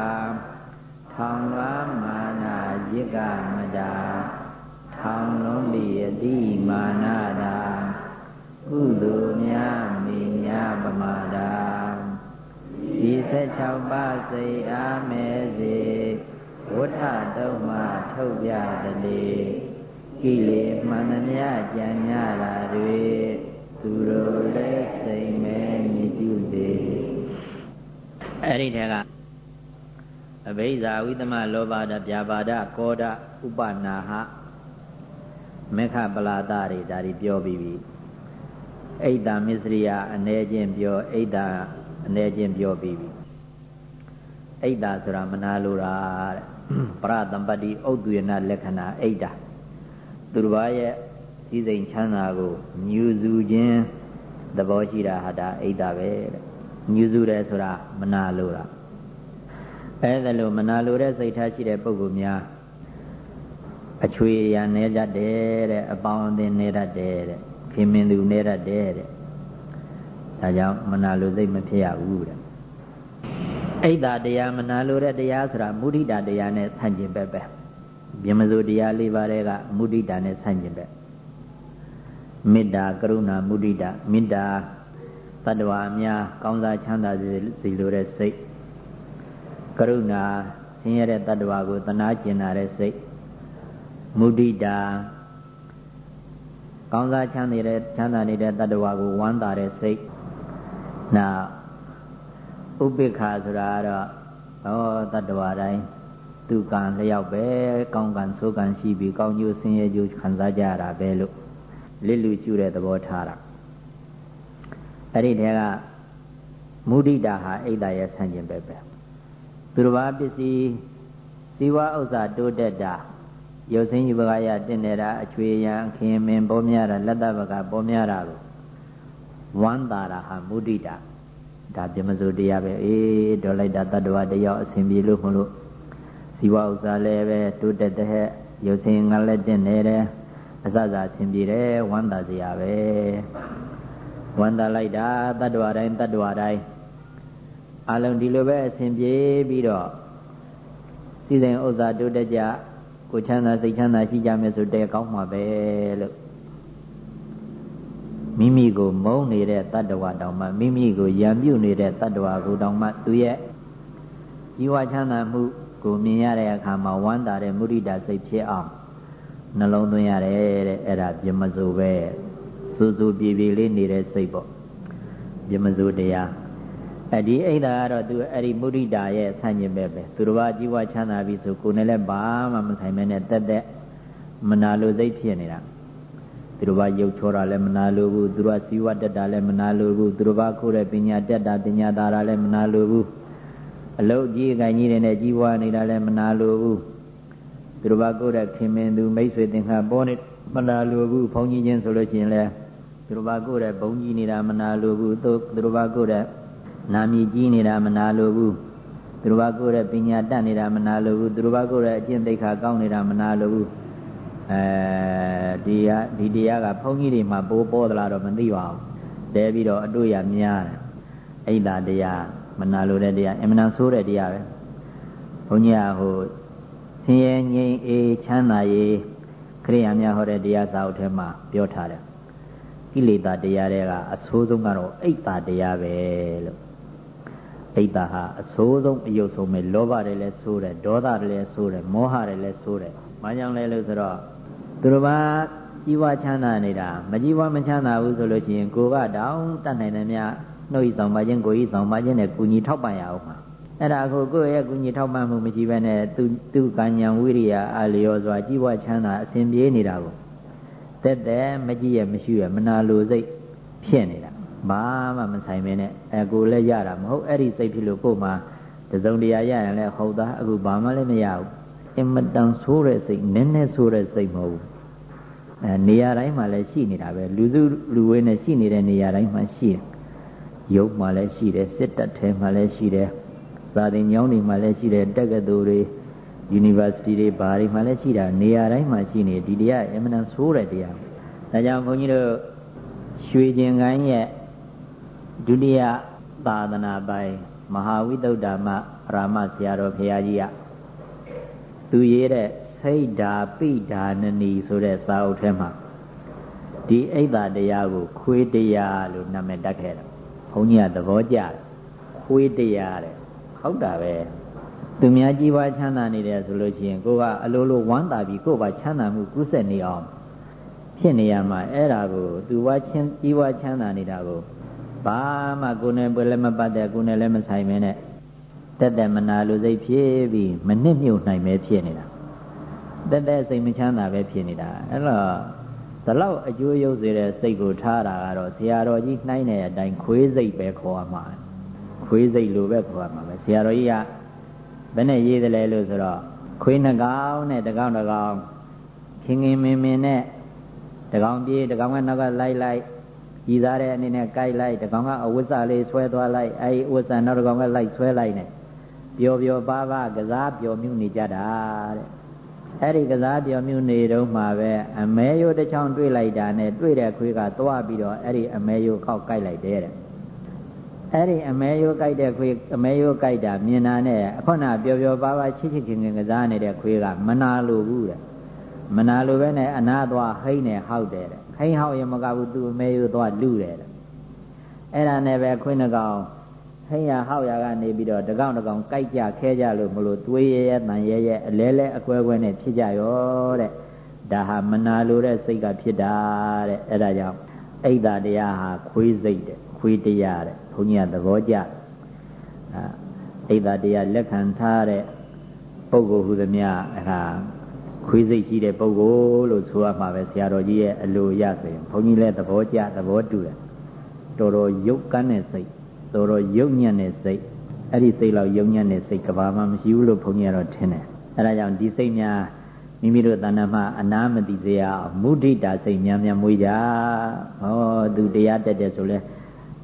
ထောင်လွားမာနာရစ်ကမတာထောင်လုံးလီအတိမာနာတာ ကုသိုလ်များမိများပမာဒာဒီဆက်6ပါးစိတ်အားမဲ့စေဝဋ္ဌတုံးမှထုတ်ပြတလေကိလေမှန်သမျှကြံညတာတွေသူတို့လည်းစိတ်မဲမြည်ပြုစေအဲ့ဒီထဲကအဘိဇာဝိသမလောဘဒဗျာပါဒကောဒဥပနာဟမေခပလာဒတွေဒါတွေပြောပြီးပြီ အိတ်တာမစ္စရိယအနေချင်းပြောအိတ်တာအနေချင်းပြောပြီးပြီအိတ်တာဆိုတာမနာလိုတာတဲ့ပရတံပတ္တိဥဒ္ဒယနာလက္ခဏာအိတ်တာသူတစ်ပါးရဲ့စည်းစိမ်ချမ်းသာကိုညူစုခြင်းသဘောရှိတာဟာဒါအိတ်တာပဲတဲ့ညူစုတယ်ဆိုတာမနာလိုတာအဲဒါလို့မနာလိုတဲ့စိတ်ထားရှိတဲ့ပုဂ္ဂိုလ်များအချွေရနေတတ်တယ်တဲ့အပေါင်းအသင်းနေတတ်တယ်တဲ့ ခင်မင်သူနေတတ်တယ်တဲ့ဒါကြောင့်မနာလိုစိတ်မဖြစ်ရဘူးတဲ့အိတ်တာတရားမနာလိုတဲ့တရားဆိုတာမုဒိတာတရားနဲ့ဆန့်ကျင်ဘက်ပဲဗျမစိုးတရား၄ပါးတွေကမုဒိတာနဲ့ဆန့်ကျင်ဘက်မေတ္တာကရုဏာမုဒိတာမေတ္တာတတ္တဝါအများကောင်းစားချမ်းသာစေလိုတဲ့စိတ်ကရုဏာဆင်းရဲတဲ့တတ္တဝါကိုသနာကျင်နာတဲ့စိတ်မုဒိတာ ကောင်းစားချမ်းနေတဲ့ချမ်းသာနေတဲ့တတ္တဝါကိုဝမ်းသာတဲ့စိတ်နောက်ဥပိ္ပခာဆိုတာကတော့ဟောတတ္တဝါတိုင်းသူကံလျောက်ပဲကောင်းကံဆိုးကံရှိပြီးကောင်းကျိုးဆင်းရဲကျိုးခံစားကြရတာပဲလို့လစ်လူရှုတဲ့သဘောထားတာအဲ့ဒီထဲကမုဒိတာဟာအိတ်တာရဲ့ဆန့်ကျင်ပဲပဲသူတစ်ပါးပစ္စည်းစီဝါဥစ္စာတိုးတက်တာ ရုပ်ဆင်းယူပကရတင့်နေတာအချွေရန်ခင်မင်ပေါ်များတာလက်တပကပေါ်များတာကိုဝမ်းသာတာဟာမုဒိတာဒါပြမစိုးတရားပဲအေးဒေါ်လိုက်တာတတ္တဝတယောက်အစဉ်ပြေလို့မလို့ဇီဝဥစ္စာလည်းပဲတိုးတက်တဲ့ရုပ်ဆင်းငါလည်းတင့်နေတယ်အစစအစဉ်ပြေတယ်ဝမ်းသာစရာပဲဝမ်းသာလိုက်တာတတ္တဝတိုင်းတတ္တဝတိုင်းအလုံးဒီလိုပဲအစဉ်ပြေပြီးတော့စီစဉ်ဥစ္စာတိုးတက်ကြ ကိုချမ်းသာစိတ်ချမ်းသာရှိကြမယ်ဆိုတဲ့ကောင်းမှာပဲလို့မိမိကိုမုန်းနေတဲ့တတ္တဝါတောင်မှမိမိကိုယံပြုတ်နေတဲ့တတ္တဝါကိုတောင်မှသူရဲ့ជីវချမ်းသာမှုကိုမြင်ရတဲ့အခါမှာဝမ်းသာတဲ့မုဒိတာစိတ်ဖြစ်အောင်နှလုံးသွင်းရတယ်တဲ့အဲ့ဒါပြမစိုးပဲစူးစူးပြေပြေလေးနေတဲ့စိတ်ပေါ့ပြမစိုးတရား အဲ့ဒီအိဒါကတော့သူအဲ့ဒီမုဒိတာရဲ့ဆန့်ကျင်ပဲပဲသူတစ်ပါးជីវချမ်းသာပြီဆိုကိုယ်နဲ့လည်းဘာမှမဆိုင်မဲနဲ့တက်တက်မနာလိုစိတ်ဖြစ်နေတာသူတို့ဘာရုပ်ချောတာလည်းမနာလိုဘူးသူတို့ကဇီဝတက်တာလည်းမနာလိုဘူးသူတို့ဘာခိုးတဲ့ပညာတက်တာပညာသာတာလည်းမနာလိုဘူးအလုတ်ကြီးအကင်ကြီးတွေနဲ့ကြီးပွားနေတာလည်းမနာလိုဘူးသူတို့ဘာကိုတဲ့ခင်မင်းသူမိတ်ဆွေသင်္ခါပေါ်နေမနာလိုဘူးဘုန်းကြီးချင်းဆိုလို့ရှိရင်လည်းသူတို့ဘာကိုတဲ့ဘုန်းကြီးနေတာမနာလိုဘူးသူတို့ဘာကိုတဲ့ နာမည်ကြီးနေတာမနာလိုဘူးသူတို့ဘာကိုတဲ့ပညာတတ်နေတာမနာလိုဘူးသူတို့ဘာကိုတဲ့အကျင့်သိက္ခာကောင်းနေတာမနာလိုဘူးအဲဒီကဒီတရားကဘုန်းကြီးတွေမှာပိုးပေါ်သလားတော့မသိပါဘူးတဲပြီးတော့အတွေ့ရများတယ်အိဒါတရားမနာလိုတဲ့တရားအမှန်တန်ဆိုးတဲ့တရားပဲဘုန်းကြီးကဟိုဆင်းရဲငြိမ်းအေးချမ်းသာရေးခရိယာများဟောတဲ့တရားစာအုပ်ထဲမှာပြောထားတယ်ကိလေသာတရားတွေကအဆိုးဆုံးကတော့အိတ်တာတရားပဲလို့ အိတ်တာဟာအဆိုးဆုံးအယုတ်ဆုံးပဲလောဘတွေလည်းဆိုးတယ်ဒေါသတွေလည်းဆိုးတယ်မောဟတွေလည်းဆိုးတယ်။ဘာကြောင့်လဲလို့ဆိုတော့သူတို့ဘာကြီးဝါချမ်းသာနေတာမကြီးဝါမချမ်းသာဘူးဆိုလို့ရှိရင်ကိုကတောင်တတ်နိုင်တယ်များနှုတ်ဤဆောင်ပါခြင်းကိုဤဆောင်ပါခြင်းနဲ့ကုညီထောက်ပံ့ရအောင်မှာအဲ့ဒါကိုကိုယ့်ရဲ့ကုညီထောက်ပံ့မှုမရှိဘဲနဲ့သူသူကံဉဏ်ဝိရိယအလျော်စွာကြီးဝါချမ်းသာအစဉ်ပြေးနေတာကိုတက်တက်မကြည့်ရမရှိရမနာလိုစိတ်ဖြစ်နေတာ ဘာမှမဆိုင်မင်းနဲ့အဲကိုလည်းရတာမဟုတ်အဲ့ဒီစိတ်ဖြစ်လို့ကို့မှာတစုံတရာရရင်လည်းဟုတ်သားအခုဘာမှလည်းမရဘူးအင်မတန်ဆိုးတဲ့စိတ်နည်းနည်းဆိုးတဲ့စိတ်မဟုတ်ဘူးအဲနေရာတိုင်းမှာလည်းရှိနေတာပဲလူစုလူဝေးနဲ့ရှိနေတဲ့နေရာတိုင်းမှာရှိတယ်ရုပ်မှာလည်းရှိတယ်စစ်တပ်ထဲမှာလည်းရှိတယ်စာသင်ကျောင်းတွေမှာလည်းရှိတယ်တက္ကသိုလ်တွေ university တွေဘာတွေမှာလည်းရှိတာနေရာတိုင်းမှာရှိနေဒီတရားအမှန်တန်ဆိုးတဲ့တရားဒါကြောင့်ဘုန်းကြီးတို့ရွှေကျင်ကိုင်းရဲ့ ဒုတိယသာသနာပိုင်မဟာဝိသုဒ္ဓမရာမဆရာတော်ဘုရားကြီးကသူရေးတဲ့စိတ်ဓာပိဓာနနီဆိုတဲ့စာအုပ်ထဲမှာဒီအိတ်တာတရားကို ခွေးတရားလို့နာမည်တက်ခဲ့တယ်။ဘုန်းကြီးကသဘောကျတယ်။ခွေးတရားတဲ့ဟုတ်တာပဲ။သူများကြီးပွားချမ်းသာနေတယ်ဆိုလို့ရှိရင်ကိုကအလိုလိုဝမ်းသာပြီးကိုယ်ပါချမ်းသာမှုကုသနေအောင်ဖြစ်နေရမှာအဲ့ဒါကိုသူဝါချင်းကြီးပွားချမ်းသာနေတာကို ဘာမှကိုယ်နဲ့ပွဲလည်းမပတ်တဲ့ကိုယ်နဲ့လည်းမဆိုင်မင်းနဲ့တက်တက်မနာလိုစိတ်ဖြစ်ပြီးမနစ်မြုပ်နိုင်ပဲဖြစ်နေတာတက်တက်စိတ်မချမ်းသာပဲဖြစ်နေတာအဲ့တော့ဒီလောက်အကျိုးရုပ်စေတဲ့စိတ်ကိုထားတာကတော့ဆရာတော်ကြီးနှိုင်းတဲ့အတိုင်းခွေးစိတ်ပဲခေါ်ရမှာခွေးစိတ်လိုပဲခေါ်ရမှာပဲဆရာတော်ကြီးကဘယ်နဲ့ရေးတယ်လဲလို့ဆိုတော့ခွေးနှကောင်နဲ့တကောင်တကောင်ခင်ခင်မင်မင်နဲ့တကောင်ပြေးတကောင်ကနောက်ကလိုက်လိုက် ကြည်စားတဲ့အနေနဲ့ကြိုက်လိုက်တကောင်ကအဝိဇ္ဇလေးဆွဲသွားလိုက်အဲဒီအဝိဇ္ဇနောက်တကောင်ကလိုက်ဆွဲလိုက်နဲ့ပျော်ပျော်ပါပါကစားပျော်မြူးနေကြတာတဲ့အဲ့ဒီကစားပျော်မြူးနေတော့မှပဲအမဲရိုးတစ်ချောင်းတွေ့လိုက်တာနဲ့တွေ့တဲ့ခွေးကသွားပြီးတော့အဲ့ဒီအမဲရိုးခောက်ကြိုက်လိုက်တယ်တဲ့အဲ့ဒီအမဲရိုးကြိုက်တဲ့ခွေးအမဲရိုးကြိုက်တာမြင်တာနဲ့အခုနပျော်ပျော်ပါပါချစ်ချစ်ခင်ခင်ကစားနေတဲ့ခွေးကမနာလိုဘူးတဲ့မနာလိုပဲနဲ့အနာသွားဟိမ့်နေဟောက်တယ်တဲ့ ဟိမ့်ဟောက်ရမကဘူးသူအမဲရိုးသွားလူတယ်တဲ့အဲ့ဒါနဲ့ပဲခွေးနှကောင်ဟိရဟောက်ရကနေပြီးတော့တကောင်တကောင်ကြိုက်ကြခဲကြလို့မလို့သွေးရဲရဲတန်ရဲရဲအလဲလဲအကွဲကွဲနဲ့ဖြစ်ကြရောတဲ့ဒါဟာမနာလိုတဲ့စိတ်ကဖြစ်တာတဲ့အဲ့ဒါကြောင့်အိတ်တာတရားဟာခွေးစိတ်တဲ့ခွေးတရားတဲ့ဘုန်းကြီးကသဘောကျအာအိတ်တာတရားလက်ခံထားတဲ့ပုဂ္ဂိုလ်ဟူသည်များအခါ ခွခွေးစိတ်ရှိတဲ့ပုဂ္ဂိုလ်လို့ဆိုရမှာပဲဆရာတော်ကြီးရဲ့အလိုရဆိုရင်ဘုန်းကြီးလည်းသဘောကျသဘောတူတယ်တော်တော်ရုပ်ကန်းတဲ့စိတ်တော်တော်ရုပ်ညံ့တဲ့စိတ်အဲ့ဒီစိတ်လောက်ရုပ်ညံ့တဲ့စိတ်ကဘာမှမရှိဘူးလို့ဘုန်းကြီးကတော့ထင်တယ်အဲဒါကြောင့်ဒီစိတ်များမိမိတို့တဏ္ဍမှာအနာမတိစေရမုဒိတာစိတ်များများမွေးကြဟောသူတရားတက်တယ်ဆိုလဲ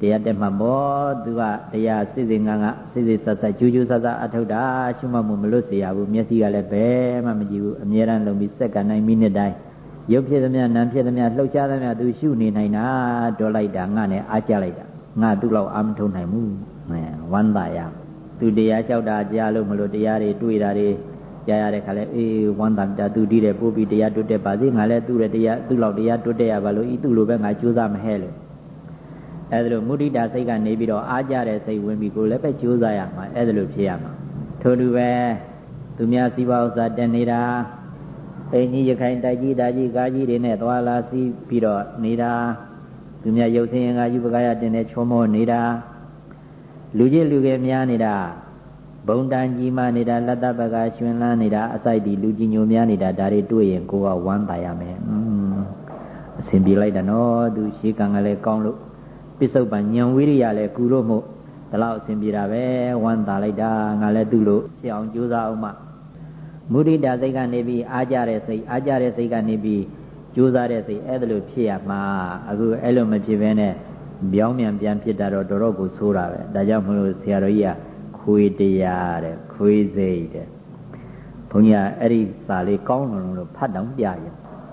တရားတက်မှာပေါ့သူကတရားစစ်စစ်ငန်းကစစ်စစ်ဆက်ဆက်ကျူးကျူးဆဆအထုတ်တာရှုမှတ်မှုမလွတ်စေရဘူးမျက်စိကလည်းဘယ်မှမကြည့်ဘူးအမြဲတမ်းလုံးပြီးစက္ကန့်တိုင်းမိနစ်တိုင်းရုပ်ဖြစ်သမျှနာမ်ဖြစ်သမျှလှုပ်ရှားသမျှသူရှုနေနိုင်တာတော်လိုက်တာငါနဲ့အားကြလိုက်တာငါသူ့လောက်အာမထုံနိုင်ဘူးဝမ်းသာရသူတရားလျှောက်တာကြားလို့မလို့တရားတွေတွေ့တာတွေကြားရတဲ့ခါလဲအေးဝမ်းသာတာသူတီးတယ်ပို့ပြီးတရားတွတ်တက်ပါစေငါလည်းသူ့ရဲ့တရားသူ့လောက်တရားတွတ်တက်ရပါလို့ဤသူ့လိုပဲငါကြိုးစားမဟဲ့လို့ အဲ့ဒါလိုမုဒိတာစိတ်ကနေပြီးတော့အားကြတဲ့စိတ်ဝင်ပြီးကိုလည်းပဲကြိုးစားရမှာအဲ့ဒါလိုဖြစ်ရမှာထို့တူပဲသူများစီးပွားဥစ္စာတက်နေတာအိမ်ကြီးရခိုင်တိုက်ကြီးတာကြီးကားကြီးတွေနဲ့သွာလာစီးပြီးတော့နေတာသူများရုပ်ဆင်းရင်ကယူပကားရတင်တဲ့ချောမောနေတာလူကြီးလူငယ်များနေတာဘုံတန်ကြီးမှနေတာလက်တပကရှင်လန်းနေတာအစိုက်ဒီလူကြီးညိုများနေတာဒါတွေတွေ့ရင်ကိုကဝမ်းပါရမယ်อืมအစဉ်ပြေလိုက်တာနော်သူရှေးကံကလည်းကောင်းလို့ ပစ္စုပန်ညံဝိရိယလည်းကူလို့မို့ဒီလောက်အစဉ်ပြေတာပဲဝမ်းသာလိုက်တာငါလည်းသူ့လို့ဖြစ်အောင်ကြိုးစားအောင်မှမုဒိတာစိတ်ကနေပြီးအားကြတဲ့စိတ်အားကြတဲ့စိတ်ကနေပြီးကြိုးစားတဲ့စိတ်အဲ့ဒါလို့ဖြစ်ရမှာအခုအဲ့လိုမဖြစ်ဘဲနဲ့ပြောင်းပြန်ပြန်ဖြစ်တာတော့တော်တော်ကိုဆိုးတာပဲဒါကြောင့်မလို့ဆရာတော်ကြီးကခွေတရားတဲ့ခွေစိတ်တဲ့ဘုန်းကြီးကအဲ့ဒီစာလေးကောင်းလုံးလို့ဖတ်တောင်ပြရင်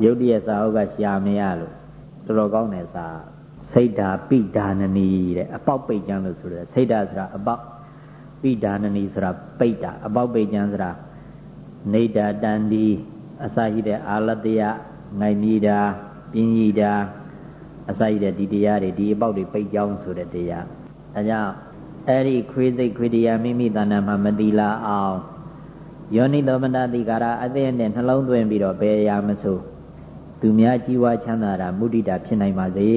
ရုပ်တရက်စာအုပ်ကရှာမရလို့တော်တော်ကောင်းတဲ့စာ စိတ်ဓာပိဒါနနီတဲ့အပေါက်ပိတ်ကျမ်းလို့ဆိုတယ်စိတ်ဓာဆိုတာအပေါက်ပိဒါနနီဆိုတာပိတ်တာအပေါက်ပိတ်ကျမ်းဆိုတာနေတတန်ဒီအစရှိတဲ့အာလတယငိုင်နီတာပြင်းကြီးတာအစရှိတဲ့ဒီတရားတွေဒီအပေါက်တွေပိတ်ကြောင်းဆိုတဲ့တရားအဲကြောင့်အဲ့ဒီခွေးစိတ်ခွေးတရားမိမိတဏ္ဍာမှာမတိလာအောင်ယောနိသောမနတိကာရအသိနဲ့နှလုံးသွင်းပြီးတော့ဘယ်ရာမဆို သူများကြီးဝါချမ်းသာတာမုဒိတာဖြစ်နိုင်ပါစေ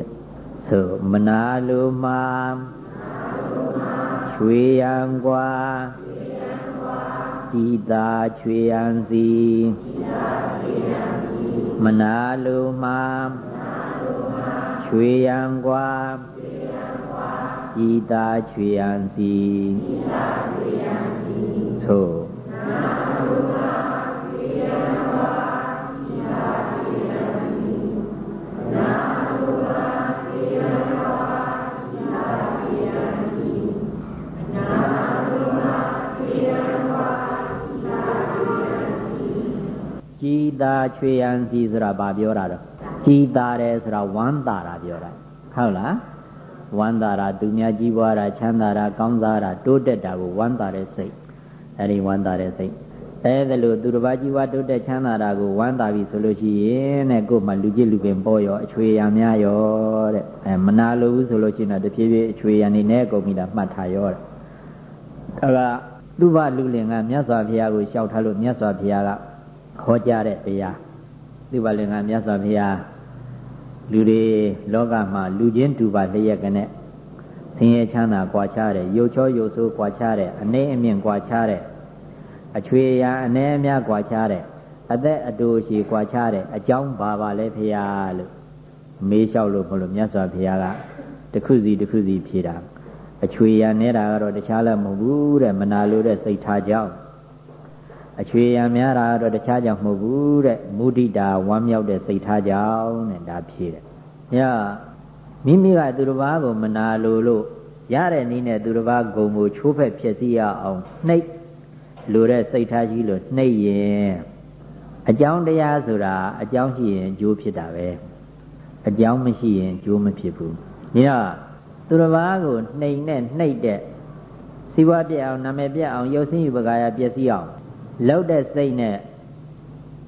တဲ့ဆိုမနာလိုမှာချွေရန်กว่าဤသာချွေရန်စီမနာလိုမှာချွေရန်กว่าဤသာချွေရန်စီသို့ ကြည်သာချွေရန်စီဆိုတာဘာပြောတာတော့ကြည်သာတယ်ဆိုတာဝမ်းသာတာပြောတာဟုတ်လားဝမ်းသာတာသူများကြီးပွားတာချမ်းသာတာကောင်းစားတာတိုးတက်တာကိုဝမ်းသာတဲ့စိတ်အဲဒီဝမ်းသာတဲ့စိတ်အဲဒါလို့သူတစ်ပါးကြီးပွားတိုးတက်ချမ်းသာတာကိုဝမ်းသာပြီဆိုလို့ရှိရင်တဲ့ကို့မှာလူကြီးလူပင်ပေါ်ရောအချွေရံများရောတဲ့အဲမနာလိုဘူးဆိုလို့ရှိရင်တော့တဖြည်းဖြည်းအချွေရံနေနဲ့ကုန်ပြီတာမှတ်ထားရောတဲ့ဒါကသူ့ဘလူလင်ကမြတ်စွာဘုရားကိုလျှောက်ထားလို့မြတ်စွာဘုရားက ခေါ်ကြတဲ့တရားသူ့ဘလင်ကမြတ်စွာဘုရားလူတွေလောကမှာလူချင်းတူပါလျက်ကနဲ့ဆင်းရဲချမ်းသာကြွားချတဲ့ရုပ်ချောရုပ်ဆိုးကြွားချတဲ့အနှိမ့်အမြင့်ကြွားချတဲ့အချွေရာအနှဲအများကြွားချတဲ့အသက်အတူရှိကြွားချတဲ့အကြောင်းဘာပါလဲဖရာလို့မေးလျှောက်လို့မလို့မြတ်စွာဘုရားကတခုစီတခုစီဖြေတာအချွေရနေတာကတော့တခြားလည်းမဟုတ်ဘူးတဲ့မနာလို့တဲ့စိတ်ထားကြောင်း အချွေရများတာကတော့တခြားကြောင့်မဟုတ်ဘူးတဲ့မုဒိတာဝမ်းမြောက်တဲ့စိတ်ထားကြောင်းတဲ့ဒါဖြေတယ်။ညမိမိကသူတစ်ပါးကိုမနာလိုလို့ရတဲ့နည်းနဲ့သူတစ်ပါးဂုံကိုချိုးဖက်ဖြစ်စီရအောင်နှိပ်လိုတဲ့စိတ်ထားကြီးလို့နှိပ်ရင်အကြောင်းတရားဆိုတာအကြောင်းရှိရင်အကျိုးဖြစ်တာပဲအကြောင်းမရှိရင်အကျိုးမဖြစ်ဘူး။ညသူတစ်ပါးကိုနှိမ်နဲ့နှိပ်တဲ့စီးပွားပြအောင်နာမည်ပြအောင်ရုပ်ဆင်းယူပကာယပျက်စီးအောင် လောက်တဲ့စိတ်နဲ့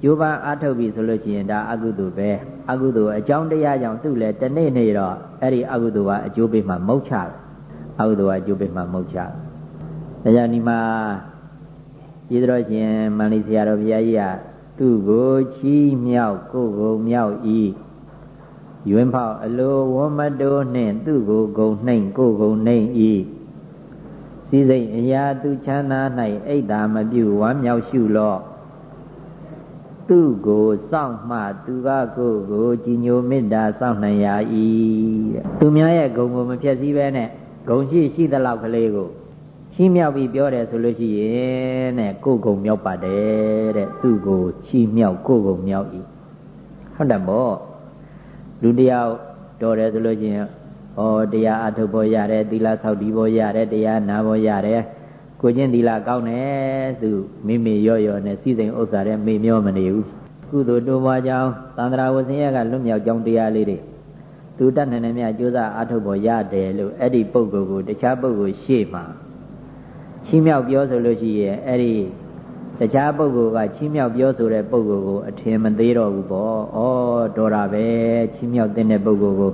ကျိုးပန်းအားထုတ်ပြီဆိုလို့ရှိရင်ဒါအကုသိုလ်ပဲအကုသိုလ်အကြောင်းတရားကြောင့်သူ့လည်းတနေ့နေ့တော့အဲ့ဒီအကုသိုလ်ကအကျိုးပေးမှမုတ်ချတယ်အကုသိုလ်ကအကျိုးပေးမှမုတ်ချတယ်ဒါကြောင့်ဒီမှာပြည်တော်ရှင်မန္လိဆရာတော်ဘုရားကြီးကသူ့ကိုချီးမြှောက်ကိုယ်ကိုမြောက်ဤယွန်းဖောက်အလိုဝမတိုးနှင့်သူ့ကိုဂုံနှိမ့်ကိုယ်ဂုံနှိမ့်ဤ စည်းစိမ်အရာသူချမ်းသာ၌အိတ်တာမပြုဝမ်းမြောက်ရှုလော့သူ့ကိုစောင့်မှသူကကိုယ်ကိုကြည်ညိုမေတ္တာစောင့်နိုင်ရ၏တဲ့သူများရဲ့ဂုံကိုမဖြည့်စည်းပဲနဲ့ဂုံရှိရှိသလောက်ကလေးကိုချီးမြှောက်ပြီးပြောတယ်ဆိုလို့ရှိရင်တဲ့ကိုယ်ကုံမြောက်ပါတယ်တဲ့သူ့ကိုချီးမြှောက်ကိုယ်ကုံမြောက်၏ဟုတ်တယ်မို့လူတယောက်တော်တယ်ဆိုလို့ရှိရင် ဩတရားအထုတ်ဖို့ရတယ်သီလဆောက်တည်ဖို့ရတယ်တရားနာဖို့ရတယ်ကိုချင်းသီလကောင်းတယ်သူမိမိရော့ရော့နဲ့စီစဉ်ဥစ္စာတဲ့မေမျောမနေဘူးကုသိုလ်တိုးပွားကြောင်းသန္တရာဝဆင်းရဲကလွတ်မြောက်ကြောင်းတရားလေးတွေသူတတ်နိုင်နေမြကြိုးစားအထုတ်ဖို့ရတယ်လို့အဲ့ဒီပုဂ္ဂိုလ်ကိုတခြားပုဂ္ဂိုလ်ရှေ့မှာချီးမြှောက်ပြောဆိုလို့ရှိရင်အဲ့ဒီတခြားပုဂ္ဂိုလ်ကချီးမြှောက်ပြောဆိုတဲ့ပုဂ္ဂိုလ်ကိုအထင်မသေးတော့ဘူးပေါ့။ဩတော်တာပဲချီးမြှောက်တဲ့ပုဂ္ဂိုလ်ကို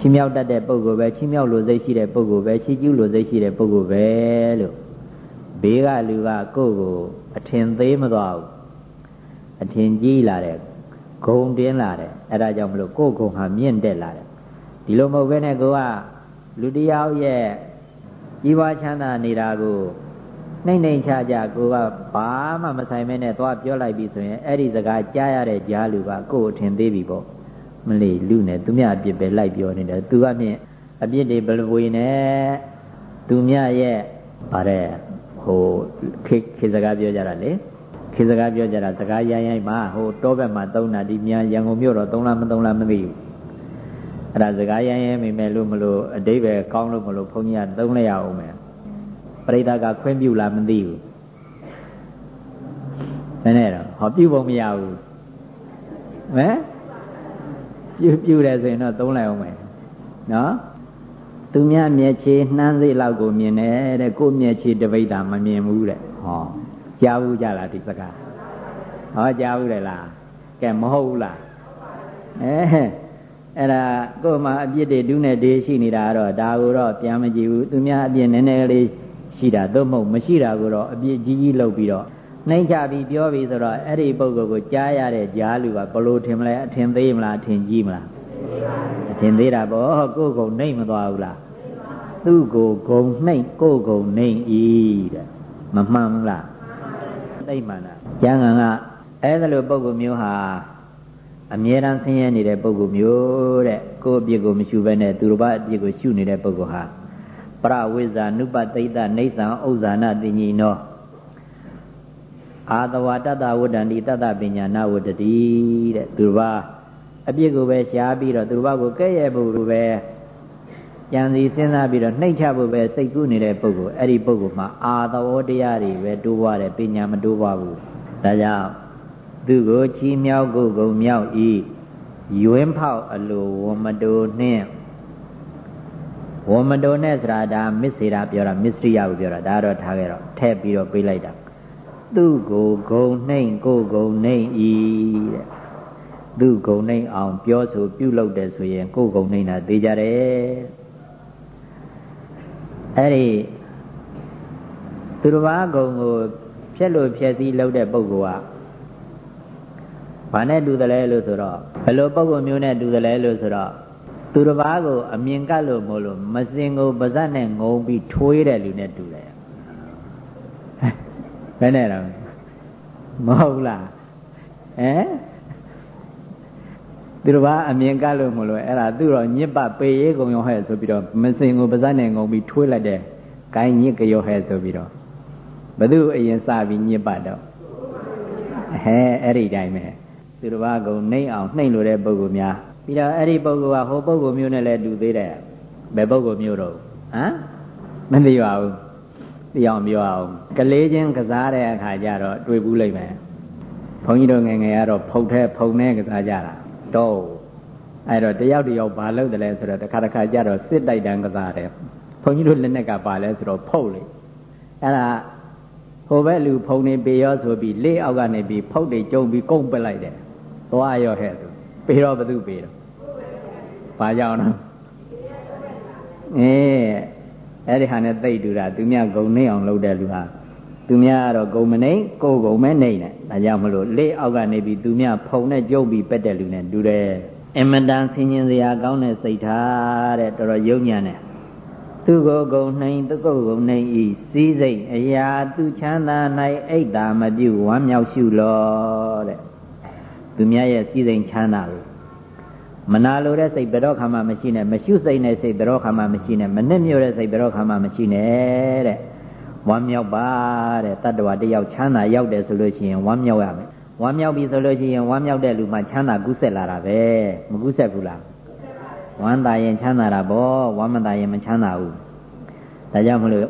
ချီးမြှောက်တတ်တဲ့ပုဂ္ဂိုလ်ပဲချီးမြှောက်လို့စိတ်ရှိတဲ့ပုဂ္ဂိုလ်ပဲချီးကျူးလို့စိတ်ရှိတဲ့ပုဂ္ဂိုလ်ပဲလို့ဘေးကလူကကိုယ့်ကိုအထင်သေးမသွားဘူးအထင်ကြီးလာတဲ့ဂုံတင်းလာတယ်အဲ့ဒါကြောင့်မလို့ကိုယ့်ဂုံဟာမြင့်တက်လာတယ်ဒီလိုမဟုတ်ဘဲနဲ့ကိုကလူတယောက်ရဲ့ကြီးပွားချမ်းသာနေတာကိုနှိမ့်နှိမ့်ချကြကိုကဘာမှမဆိုင်မဲနဲ့သွားပြောလိုက်ပြီဆိုရင်အဲ့ဒီစကားကြားရတဲ့ကြားလူကကိုယ်အထင်သေးပြီပေါ့ မလေးလူနဲ့သူမြအပြစ်ပဲလိုက်ပြောနေတယ်သူကမြင်အပြစ်တွေဘယ်လိုဝေနေသူမြရဲ့ဗါတဲ့ဟိုခေခေစကားပြောကြတာလေခေစကားပြောကြတာစကားရိုင်းရိုင်းမှာဟိုတောဘက်မှာသုံးတာဒီမြန်ရန်ကုန်မြို့တော့သုံးလားမသုံးလားမသိဘူးအဲ့ဒါစကားရိုင်းရိုင်းမိမယ်လို့မလို့အတိဘယ်ကောင်းလို့မလို့ဘုန်းကြီးကသုံးလိုက်ရအောင်မယ်ပရိသတ်ကခွင့်ပြုလားမသိဘူးနည်းနည်းတော့ဟောပြုဖို့မရဘူးဟမ် ပြုပြုတယ်ဆိုရင်တော့သုံးလိုက်အောင်မယ်နော်သူများမျက်ခြေနှမ်းစိတ်လောက်ကိုမြင်တယ်တဲ့ကိုမျက်ခြေတပိဋ္ဌာမမြင်ဘူးတဲ့ဟောကြားဘူးကြလားဒီစကားဟောကြားဘူးတယ်လားကဲမဟုတ်ဘူးလားအဲအဲ့ဒါကိုယ်မှာအပြစ်တွေဒုနဲ့ဒေးရှိနေတာတော့ဒါကိုတော့ပြန်မကြည့်ဘူးသူများအပြစ်နည်းနည်းလေးရှိတာသို့မဟုတ်မရှိတာကိုတော့အပြစ်ကြီးကြီးလုပ်ပြီးတော့ နှိမ့်ချပြီးပြောပြီးဆိုတော့အဲ့ဒီပုဂ္ဂိုလ်ကိုကြားရတဲ့ကြားလူကဘလို့ထင်မလဲအထင်သေးမလားအထင်ကြီးမလားအထင်သေးတာပေါ့ကိုယ်ကုံနှိမ့်မသွားဘူးလားသူ့ကိုဂုံနှိမ့်ကိုယ်ကုံနှိမ့်ဤတဲ့မမှန်ဘူးလားသိမှန်လားကျမ်းဂန်ကအဲ့ဒါလိုပုဂ္ဂိုလ်မျိုးဟာအမြဲတမ်းဆင်းရဲနေတဲ့ပုဂ္ဂိုလ်မျိုးတဲ့ကိုယ့်အပြစ်ကိုမရှုဘဲနဲ့သူတို့ဘာအပြစ်ကိုရှုနေတဲ့ပုဂ္ဂိုလ်ဟာပရဝိဇာနုပတိတနေသံဥဇာနာတိညိနော အာတဝတတဝတ္တန္တိတတပညာနာဝတ္တိတဲ့သူတို့ဘာအပြစ်ကိုပဲရှားပြီးတော့သူတို့ဘာကိုကဲ့ရဲ့ဖို့ပဲကြံစီစဉ်းစားပြီးတော့နှိမ့်ချဖို့ပဲစိတ်ကူးနေတဲ့ပုဂ္ဂိုလ်အဲ့ဒီပုဂ္ဂိုလ်မှာအာသဝတရားတွေပဲတိုးပွားတယ်ပညာမတိုးပွားဘူးဒါကြောင့်သူကိုချီးမြှောက်ကိုဂုံမြောက်ဤယွင်းဖောက်အလိုဝမတိုနှင့်ဝမတိုနဲ့ဆိုတာဒါမစ္စေရာပြောတာမစ္စရိယကိုပြောတာဒါတော့ထားခဲ့တော့ထည့်ပြီးတော့ပြေးလိုက်တာ သူကိုဂုံနှိမ့်ကိုဂုံနှိမ့်ဤတဲ့သူဂုံနှိမ့်အောင်ပြောဆိုပြုလုပ်တယ်ဆိုရင်ကိုဂုံနှိမ့်တာသိကြတယ်အဲ့ဒီသူတစ်ပါးဂုံကိုဖြက်လို့ဖြက်စည်းလုပ်တဲ့ပုဂ္ဂိုလ်ကဘာနဲ့တူတယ်လဲလို့ဆိုတော့ဘယ်လိုပုံကုမျိုးနဲ့တူတယ်လဲလို့ဆိုတော့သူတစ်ပါးကိုအမြင်ကတ်လို့မို့လို့မစင်ကိုပါဇက်နဲ့ငုံပြီးထွေးတဲ့လူနဲ့တူတယ် ဘယ်နဲ့တော့မဟုတ်လားဟမ်သူတစ်ပါးအမြင်ကတ်လို့မို့လို့အဲ့ဒါသူ့တော့ညစ်ပပေရေးကုန်ရောဟဲ့ဆိုပြီးတော့မစင်ကိုပါဇက်နဲ့ငုံပြီးထွေးလိုက်တဲ့ကိုင်းညစ်ကြောဟဲ့ဆိုပြီးတော့ဘသူအရင်စပြီးညစ်ပတ်တော့ဟဲအဲ့ဒီတိုင်းပဲသူတစ်ပါးကုံနှိမ့်အောင်နှိမ့်လို့တဲ့ပုဂ္ဂိုလ်များပြီးတော့အဲ့ဒီပုဂ္ဂိုလ်ကဟိုပုဂ္ဂိုလ်မျိုးနဲ့လည်းတူသေးတယ်ဘယ်ပုဂ္ဂိုလ်မျိုးတော့ဟမ်မသိပါဘူးသိအောင်ပြောအောင် ကလေးချင်းကစားတဲ့အခါကျတော့တွေ့ဘူးလိမ့်မယ်ဘုန်းကြီးတို့ငယ်ငယ်ကတော့ဖုတ်ထဲဖုံနဲ့ကစားကြတာတော့အဲ့တော့တယောက်တယောက်ဘာလုပ်တယ်လဲဆိုတော့တစ်ခါတစ်ခါကျတော့စစ်တိုက်တန်းကစားတယ်ဘုန်းကြီးတို့လက်နဲ့ကပါလဲဆိုတော့ဖုတ်လေအဲ့ဒါဟိုဘက်လူဖုံနေပေရောဆိုပြီးလေးအောက်ကနေပြီးဖုတ်တွေကျုံပြီးကုန်းပက်လိုက်တယ်သွားရောဟဲ့ဆိုပေတော့ဘသူပေတော့ဘာကြောင့်တော့အေးအဲ့ဒီဟာနဲ့သိတူတာသူများဂုံနေအောင်လုပ်တဲ့လူဟာ သူများကတော့ဂုံမနေကိုယ်ဂုံမဲနေတယ်ဒါကြောင့်မလို့လေးအောက်ကနေပြီးသူများဖုံနဲ့ကျုပ်ပြီးပက်တဲ့လူနဲ့တူတယ်အမတန်ဆင်ញင်စရာကောင်းတဲ့စိတ်ထားတဲ့တော်တော်ယုံညံ့တယ်သူကိုဂုံနှိမ်သူကိုဂုံနှိမ်ဤစည်းစိမ်အရာသူချမ်းသာ၌အိတ်တာမပြုဝမ်းမြောက်ရှုလောတဲ့သူများရဲ့စည်းစိမ်ချမ်းသာလို့မနာလိုတဲ့စိတ်ဘယ်တော့ခါမှမရှိနဲ့မရှုစိတ်နဲ့စိတ်ဘယ်တော့ခါမှမရှိနဲ့မနစ်မြို့တဲ့စိတ်ဘယ်တော့ခါမှမရှိနဲ့တဲ့ ဝမ်းမြောက်ပါတဲ့တတ္တဝါတယောက်ချမ်းသာရောက်တယ်ဆိုလို့ရှိရင်ဝမ်းမြောက်ရမယ်ဝမ်းမြောက်ပြီဆိုလို့ရှိရင်ဝမ်းမြောက်တဲ့လူမှချမ်းသာကူးဆက်လာတာပဲမကူးဆက်ဘူးလားဝမ်းသာရင်ချမ်းသာတာပေါ့ဝမ်းမသာရင်မချမ်းသာဘူးဒါကြောင့်မလို့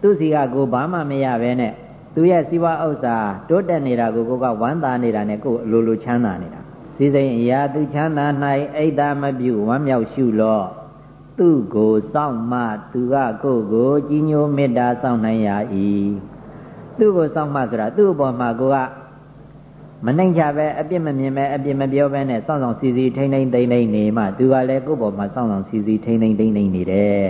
သူစီကကိုဘာမှမရပဲနဲ့သူရဲ့စီဝါဥစ္စာတိုးတက်နေတာကိုကိုကဝမ်းသာနေတာနဲ့ကိုအလိုလိုချမ်းသာနေတာစီစိန်အရာသူချမ်းသာ၌အိတ်သာမပြုဝမ်းမြောက်ရှုလော့ သူကိုစောင့်မှသူကကိုကိုကြီးညိုမေတ္တာစောင့်နိုင်ရ၏သူကိုစောင့်မှဆိုတာသူ့အပေါ်မှာကိုကမနှိမ်ချပဲအပြစ်မမြင်ပဲအပြစ်မပြောပဲနဲ့စောင့်ဆောင်စီစီထိမ့်ထိမ့်သိမ့်သိမ့်နေမှသူကလည်းကိုယ့်ပေါ်မှာစောင့်ဆောင်စီစီထိမ့်ထိမ့်သိမ့်သိမ့်နေတယ်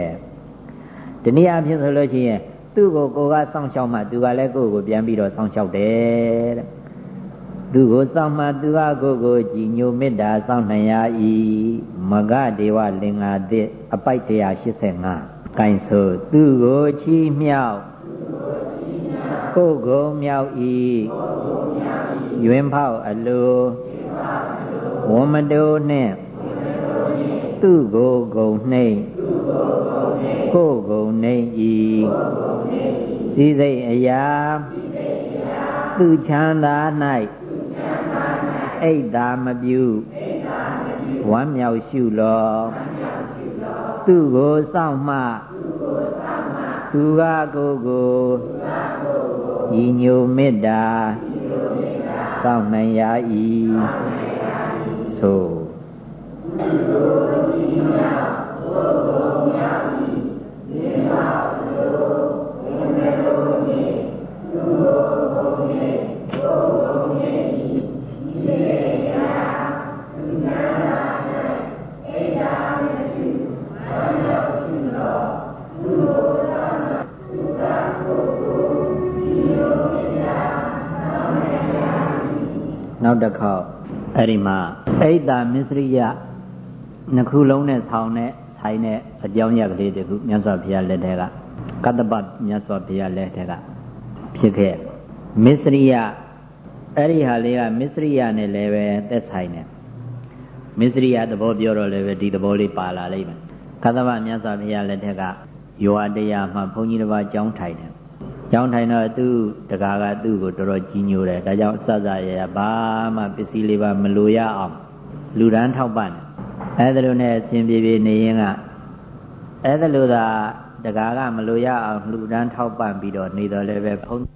တနည်းအားဖြင့်ဆိုလို့ရှိရင်သူ့ကိုကိုကစောင့်ရှောက်မှသူကလည်းကိုယ့်ကိုပြန်ပြီးတော့စောင့်ရှောက်တယ်တဲ့ သူကိုစောင့်မှသူကကိုယ့်ကိုကြည်ညိုမေတ္တာစောင့်နိုင်ရ၏မဂဒေဝလင်္ကာသစ်အပိုက်185ကိုင်ဆိုသူကိုချီးမြှောက်ကိုယ်ကိုမြောက်၏ယွင်ဖောက်အလိုဝမတိုးနှင့်သူကိုဂုံနှိမ့်ကိုယ်ဂုံနှိမ့်ဤစည်းစိမ်အရာသူချမ်းသာ၌ အိတ်သာမပြုဝမ်းမြောက်ရှုလောသူကိုစောင့်မှသူကကိုကိုဤညိုမေတ္တာစောင့်နိုင်ရ၏နော အဲ့ဒီမှာအိတ်တာမစ္စရိယနှစ်ခုလုံးနဲ့ဆောင်းနဲ့ဆိုင်တဲ့အကြောင်းရကလေးတခုမြတ်စွာဘုရားလက်ထက်ကကတ္တပမြတ်စွာဘုရားလက်ထက်ကဖြစ်ခဲ့မစ္စရိယအဲ့ဒီဟာလေးကမစ္စရိယနဲ့လည်းပဲသက်ဆိုင်တယ်မစ္စရိယသဘောပြောတော့လည်းပဲဒီသဘောလေးပါလာလိမ့်မယ်ကတ္တပမြတ်စွာဘုရားလက်ထက်ကယောအတရားမှာဘုန်းကြီးတစ်ပါးကြောင်းထိုင်တယ် ကြောင်းထိုင်တော့သူ့တကားကသူ့ကိုတော်တော်ကြီးညိုတယ်ဒါကြောင့်အစစရရဘာမှပစ္စည်းလေးပါမလိုရအောင်လူရန်ထောက်ပံ့အဲ့ဒါလိုနဲ့အစဉ်ပြေပြေနေရင်ကအဲ့ဒါလိုသာတကားကမလိုရအောင်လူရန်ထောက်ပံ့ပြီးတော့နေတော့လည်းပဲဘုန်း